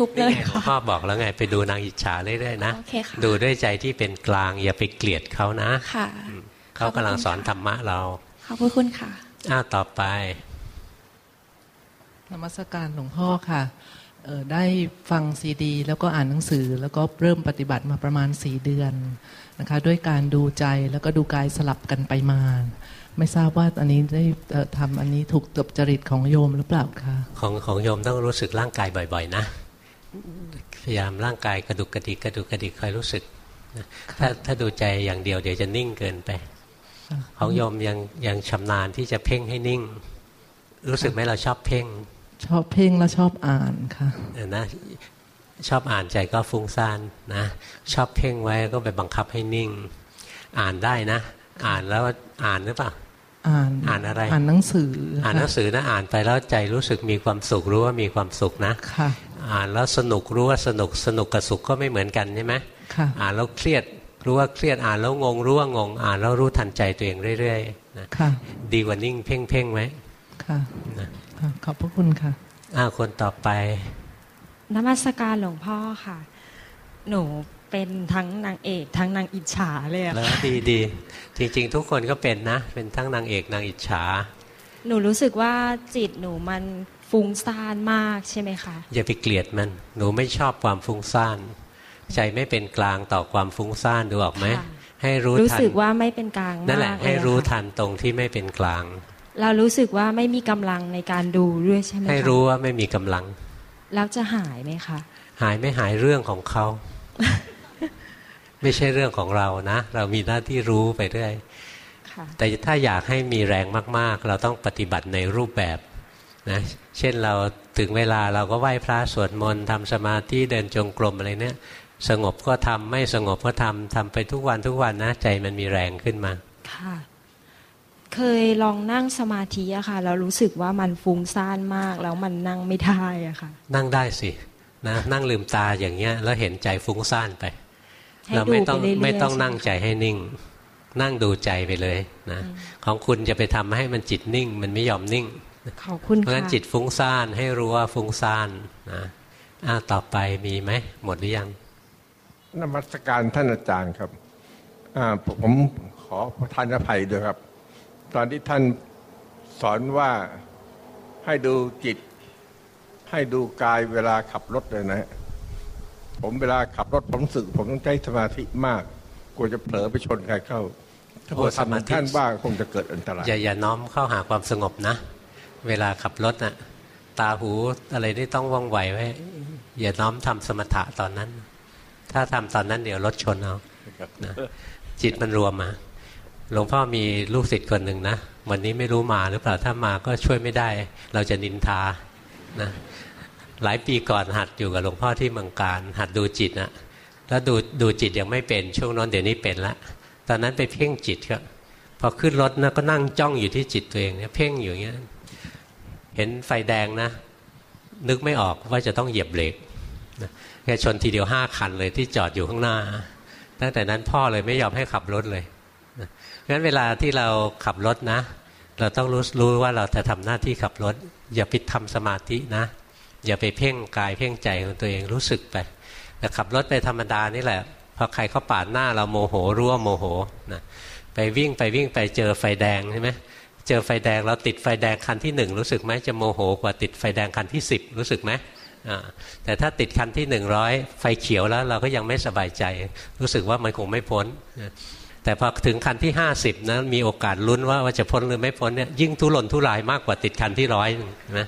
ทุบเลยหลวงค่ะพ่อบอกแล้วไงไปดูนางอิจฉาเรื่อยๆนะโอเคค่ะดูด้วยใจที่เป็นกลางอย่าไปเกลียดเขานะค่ะเขากำลังสอนธรรมะเราขอบพระคุณค่ะอ้าวต่อไปนมัสการหลวงพ่อค่ะเอ่อได้ฟังซีดี แล้วก็อ่านหนังสือ แล้วก็เริ่มปฏิบัติมาประมาณสี่เดือนนะคะ ด้วยการดูใจแล้วก็ดูกายสลับกันไปมา ไม่ทราบว่าอันนี้ได้เอ่อทำอันนี้ถูกตบจริตของโยมหรือเปล่าคะของของโยมต้องรู้สึกร่างกายบ่อย ๆ นะ พยายามร่างกายกระดุกกระดิกกระดุกกระดิกคอยรู้สึกนะถ้าถ้าดูใจอย่างเดียวเดี๋ยวจะนิ่งเกินไปของโยมยังยังชำนาญที่จะเพ่งให้นิ่ง รู้สึกไหมเราชอบเพ่ง ชอบเพ่งและชอบอ่านค่ะเออนะชอบอ่านใจก็ฟุ้งซ่านนะชอบเพ่งไว้ก็ไปบังคับให้นิ่ง อ่านได้นะ อ่านแล้วอ่านหรือเปล่า อ่านอ่านอะไร อ่านหนังสือ อ่านหนังค่ะสือนะอ่านไปแล้วใจรู้สึกมีความสุขรู้ว่ามีความสุขนะค่ะอ่านแล้วสนุกรู้ว่าสนุกสนุกกับสุขก็ไม่เหมือนกันใช่ไหมค่ะอ่านแล้วเครียดรู้ว่าเครียดอ่านแล้วงงรู้ว่างงอ่านแล้วรู้ทันใจตัวเองเรื่อยๆนะค่ะดีกว่านิ่งเพ่งเพ่งๆไหมค่ะนะค่ะขอบพระคุณค่ะอ้าวคนต่อไปนมัสการหลวงพ่อค่ะ หนู เป็นทั้งนางเอก ทั้งนางอิจฉาเลยอะแล้วค่ะดีดีจริง ๆ ทุกคนก็เป็นนะ เป็นทั้งนางเอกนางอิจฉา หนูรู้สึกว่าจิตหนูมันฟุ้งซ่านมากใช่ไหมคะ อย่าไปเกลียดมัน หนูไม่ชอบความฟุ้งซ่านใจไม่เป็นกลางต่อความฟุ้งซ่านดูออกไหมค่ะให้รู้รู้ทันสึกว่าไม่เป็นกลางนั่นแหมาละกเลยให้อะรู้ค่ะทันตรงที่ไม่เป็นกลาง เรารู้สึกว่าไม่มีกำลังในการดูด้วยใช่ไหมคะให้รู้ว่าไม่มีกำลัง แล้วจะหายไหมคะ หายไม่หายเรื่องของเขา ไม่ใช่เรื่องของเรานะ เรามีหน้าที่รู้ไปเรื่อยค่ะแต่ถ้าอยากให้มีแรงมาก ๆ เราต้องปฏิบัติในรูปแบบนะเช่นเราถึงเวลาเราก็ไหว้พระสวดมนต์ทำสมาธิเดินจงกรมอะไรเนี่ย สงบก็ทำไม่สงบก็ทำทำไปทุกวันทุกวันนะ ใจมันมีแรงขึ้นมาค่ะเคยลองนั่งสมาธิอะค่ะแล้วรู้สึกว่ามันฟุ้งซ่านมากแล้วมันนั่งไม่ได้อะค่ะ นั่งได้สินะนั่งลืมตาอย่างเงี้ยแล้วเห็นใจฟุ้งซ่านไปให้ เราไม่ดูต้องไปเรื่อยๆไม่ต้องใช่ไหมนั่งใจให้นิ่ง นั่งดูใจไปเลยนะของคุณจะไปทำให้มันจิตนิ่ง มันไม่ยอมนิ่งขอบคุณเพราะฉะนั้นค่ะจิตฟุ้งซ่านให้รู้ว่าฟุ้งซ่านนะอ้าวต่อไปมีไหมหมดหรือยังนมัสการท่านอาจารย์ครับอ่าผมขอประทานอภัยด้วยครับ ตอนที่ท่านสอนว่าให้ดูจิต ให้ดูกายเวลาขับรถเลยนะ ผมเวลาขับรถผมรู้สึก ผมต้องใช้สมาธิมาก กลัวจะเผลอไปชนใครเข้า ถ้าโอ้เกิดสมาทำธิท่านบ้างคงจะเกิดอันตรายอย่าอย่าน้อมเข้าหาความสงบนะ เวลาขับรถน่ะตาหูอะไรนี่ต้องว่องไวไว้อย่าน้อมทำสมถะตอนนั้น ถ้าทำตอนนั้นเดี๋ยวรถชนเอานะจิตมันรวมมาหลวงพ่อมีลูกศิษย์คนหนึ่งนะวันนี้ไม่รู้มาหรือเปล่าถ้ามาก็ช่วยไม่ได้ เราจะนินทานะ หลายปีก่อนหัดอยู่กับหลวงพ่อที่เมืองการ หัดดูจิตนะแล้วดูดูจิตยังไม่เป็นช่วงนั้นเดี๋ยวนี้เป็นละตอนนั้นไปเพ่งจิตก็พอขึ้นรถนะก็นั่งจ้องอยู่ที่จิตตัวเองเนี่ยเพ่งอยู่เงี้ยเห็นไฟแดงนะ นึกไม่ออกว่าจะต้องเหยียบเบรกนะแกชนทีเดียวห้าคันเลยที่จอดอยู่ข้างหน้า ตั้งแต่นั้นพ่อเลยไม่ยอมให้ขับรถเลยนะงั้นเวลาที่เราขับรถนะ เราต้องรู้รู้ว่าเราจะทำหน้าที่ขับรถ อย่าไปทำสมาธินะ อย่าไปเพ่งกายเพ่งใจของตัวเองรู้สึกไปแต่ขับรถไปธรรมดานี่แหละพอใครเขาปาดหน้าเราโมโหรู้ว่าโมโหนะไปวิ่งไปวิ่งไปเจอไฟแดงใช่ไหมเจอไฟแดงเราติดไฟแดงคันที่หนึ่งรู้สึกไหมจะโมโหกว่าติดไฟแดงคันที่สิบรู้สึกไหมแต่ถ้าติดคันที่หนึ่งร้อยไฟเขียวแล้วเราก็ยังไม่สบายใจ รู้สึกว่ามันคงไม่พ้น แต่พอถึงคันที่ห้าสิบนะมีโอกาสลุ้นว่าว่าจะพ้นหรือไม่พ้นเนี่ยยิ่งทุรนทุรายมากกว่าติดคันที่ร้อยนะ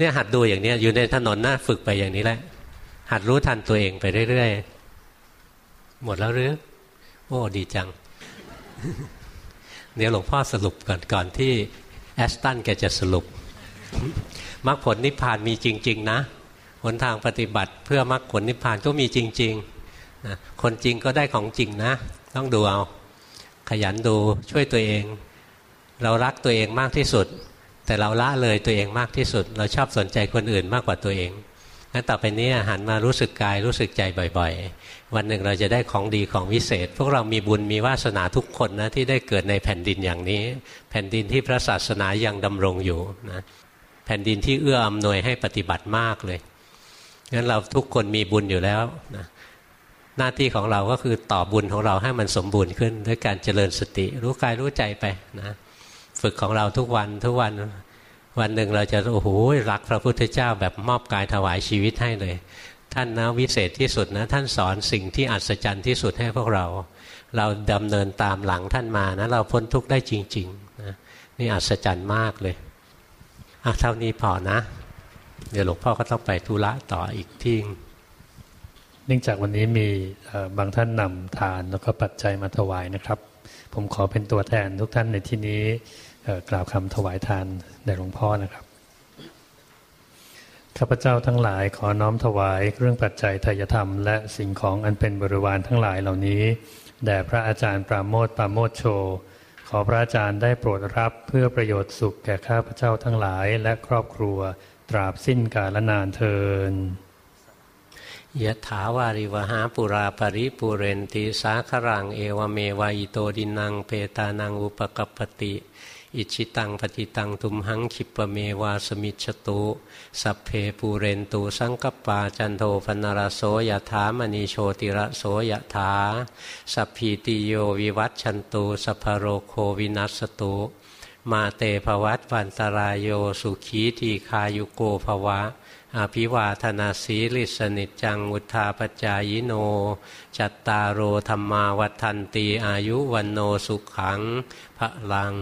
เนี่ยหัดดูอย่างเนี้ยอยู่ในถนนหนะฝึกไปอย่างนี้แหละ หัดรู้ทันตัวเองไปเรื่อยๆหมดแล้วหรือโอ้ดีจัง เดี๋ยวหลวงพ่อสรุปก่อนก่อนที่แอสตันแกจะสรุปมรรคผลนิพพานมีจริง ๆ นะหนทางปฏิบัติเพื่อมรรคผลนิพพานก็มีจริงๆนะคนจริงก็ได้ของจริงนะ ต้องดูเอา ขยันดูช่วยตัวเอง เรารักตัวเองมากที่สุด แต่เราละเลยตัวเองมากที่สุด เราชอบสนใจคนอื่นมากกว่าตัวเองงั้นต่อไปนี้หันมารู้สึกกายรู้สึกใจบ่อยๆ วันหนึ่งเราจะได้ของดีของวิเศษ พวกเรามีบุญมีวาสนาทุกคนนะที่ได้เกิดในแผ่นดินอย่างนี้ แผ่นดินที่พระศาสนายังดำรงอยู่นะแผ่นดินที่เอื้ออำนวยให้ปฏิบัติมากเลยงั้นเราทุกคนมีบุญอยู่แล้วนะหน้าที่ของเราก็คือต่อบุญของเราให้มันสมบูรณ์ขึ้น ด้วยการเจริญสติ รู้กายรู้ใจไปนะ ฝึกของเราทุกวันทุกวันวันหนึ่งเราจะโอ้โหรักพระพุทธเจ้าแบบมอบกายถวายชีวิตให้เลย ท่านนะวิเศษที่สุดนะ ท่านสอนสิ่งที่อัศจรรย์ที่สุดให้พวกเรา เราดำเนินตามหลังท่านมานะ เราพ้นทุกข์ได้จริงๆนะนี่อัศจรรย์มากเลยอะเท่านี้พอนะ เดี๋ยวหลวงพ่อก็ต้องไปธุระต่ออีกที่เนื่องจากวันนี้มีบางท่านนำทานแล้วก็ปัจจัยมาถวายนะครับ ผมขอเป็นตัวแทนทุกท่านในที่นี้ กล่าวคำถวายทานแด่หลวงพ่อนะครับ ข้าพเจ้าทั้งหลายขอน้อมถวายเครื่องปัจจัยทายธรรม และสิ่งของอันเป็นบริวารทั้งหลายเหล่านี้ แด่พระอาจารย์ปราโมทปราโมทโช ขอพระอาจารย์ได้โปรดรับเพื่อประโยชน์สุขแก่ข้าพเจ้าทั้งหลายและครอบครัว ตราบสิ้นกาลนานเทินยะถาวาริวหาปุราปริปุเรนติสาครังเอวเมวายโตดินังเปตานังอุปกัปปติ อิจฉิตังปัตถิตัง ตุมหัง ขิปปะเมวะ สมิชฌตุสัพเพปูเรนตุ สังกัปปาจันโทปัณณรโสยถามณิ โชติรโสยถาสัพพีติโยวิวัชชันตุ สัพพโรโควินัสสตุมาเตภวัตวันตราโยสุขีทีฆายุโกภวะ อภิวาทนสีลิสสะ นิจจัง วุฑฒาปจายิโน จัตตารโอธรรมาวัฏันตีอายุวันโนสุขังพระลัง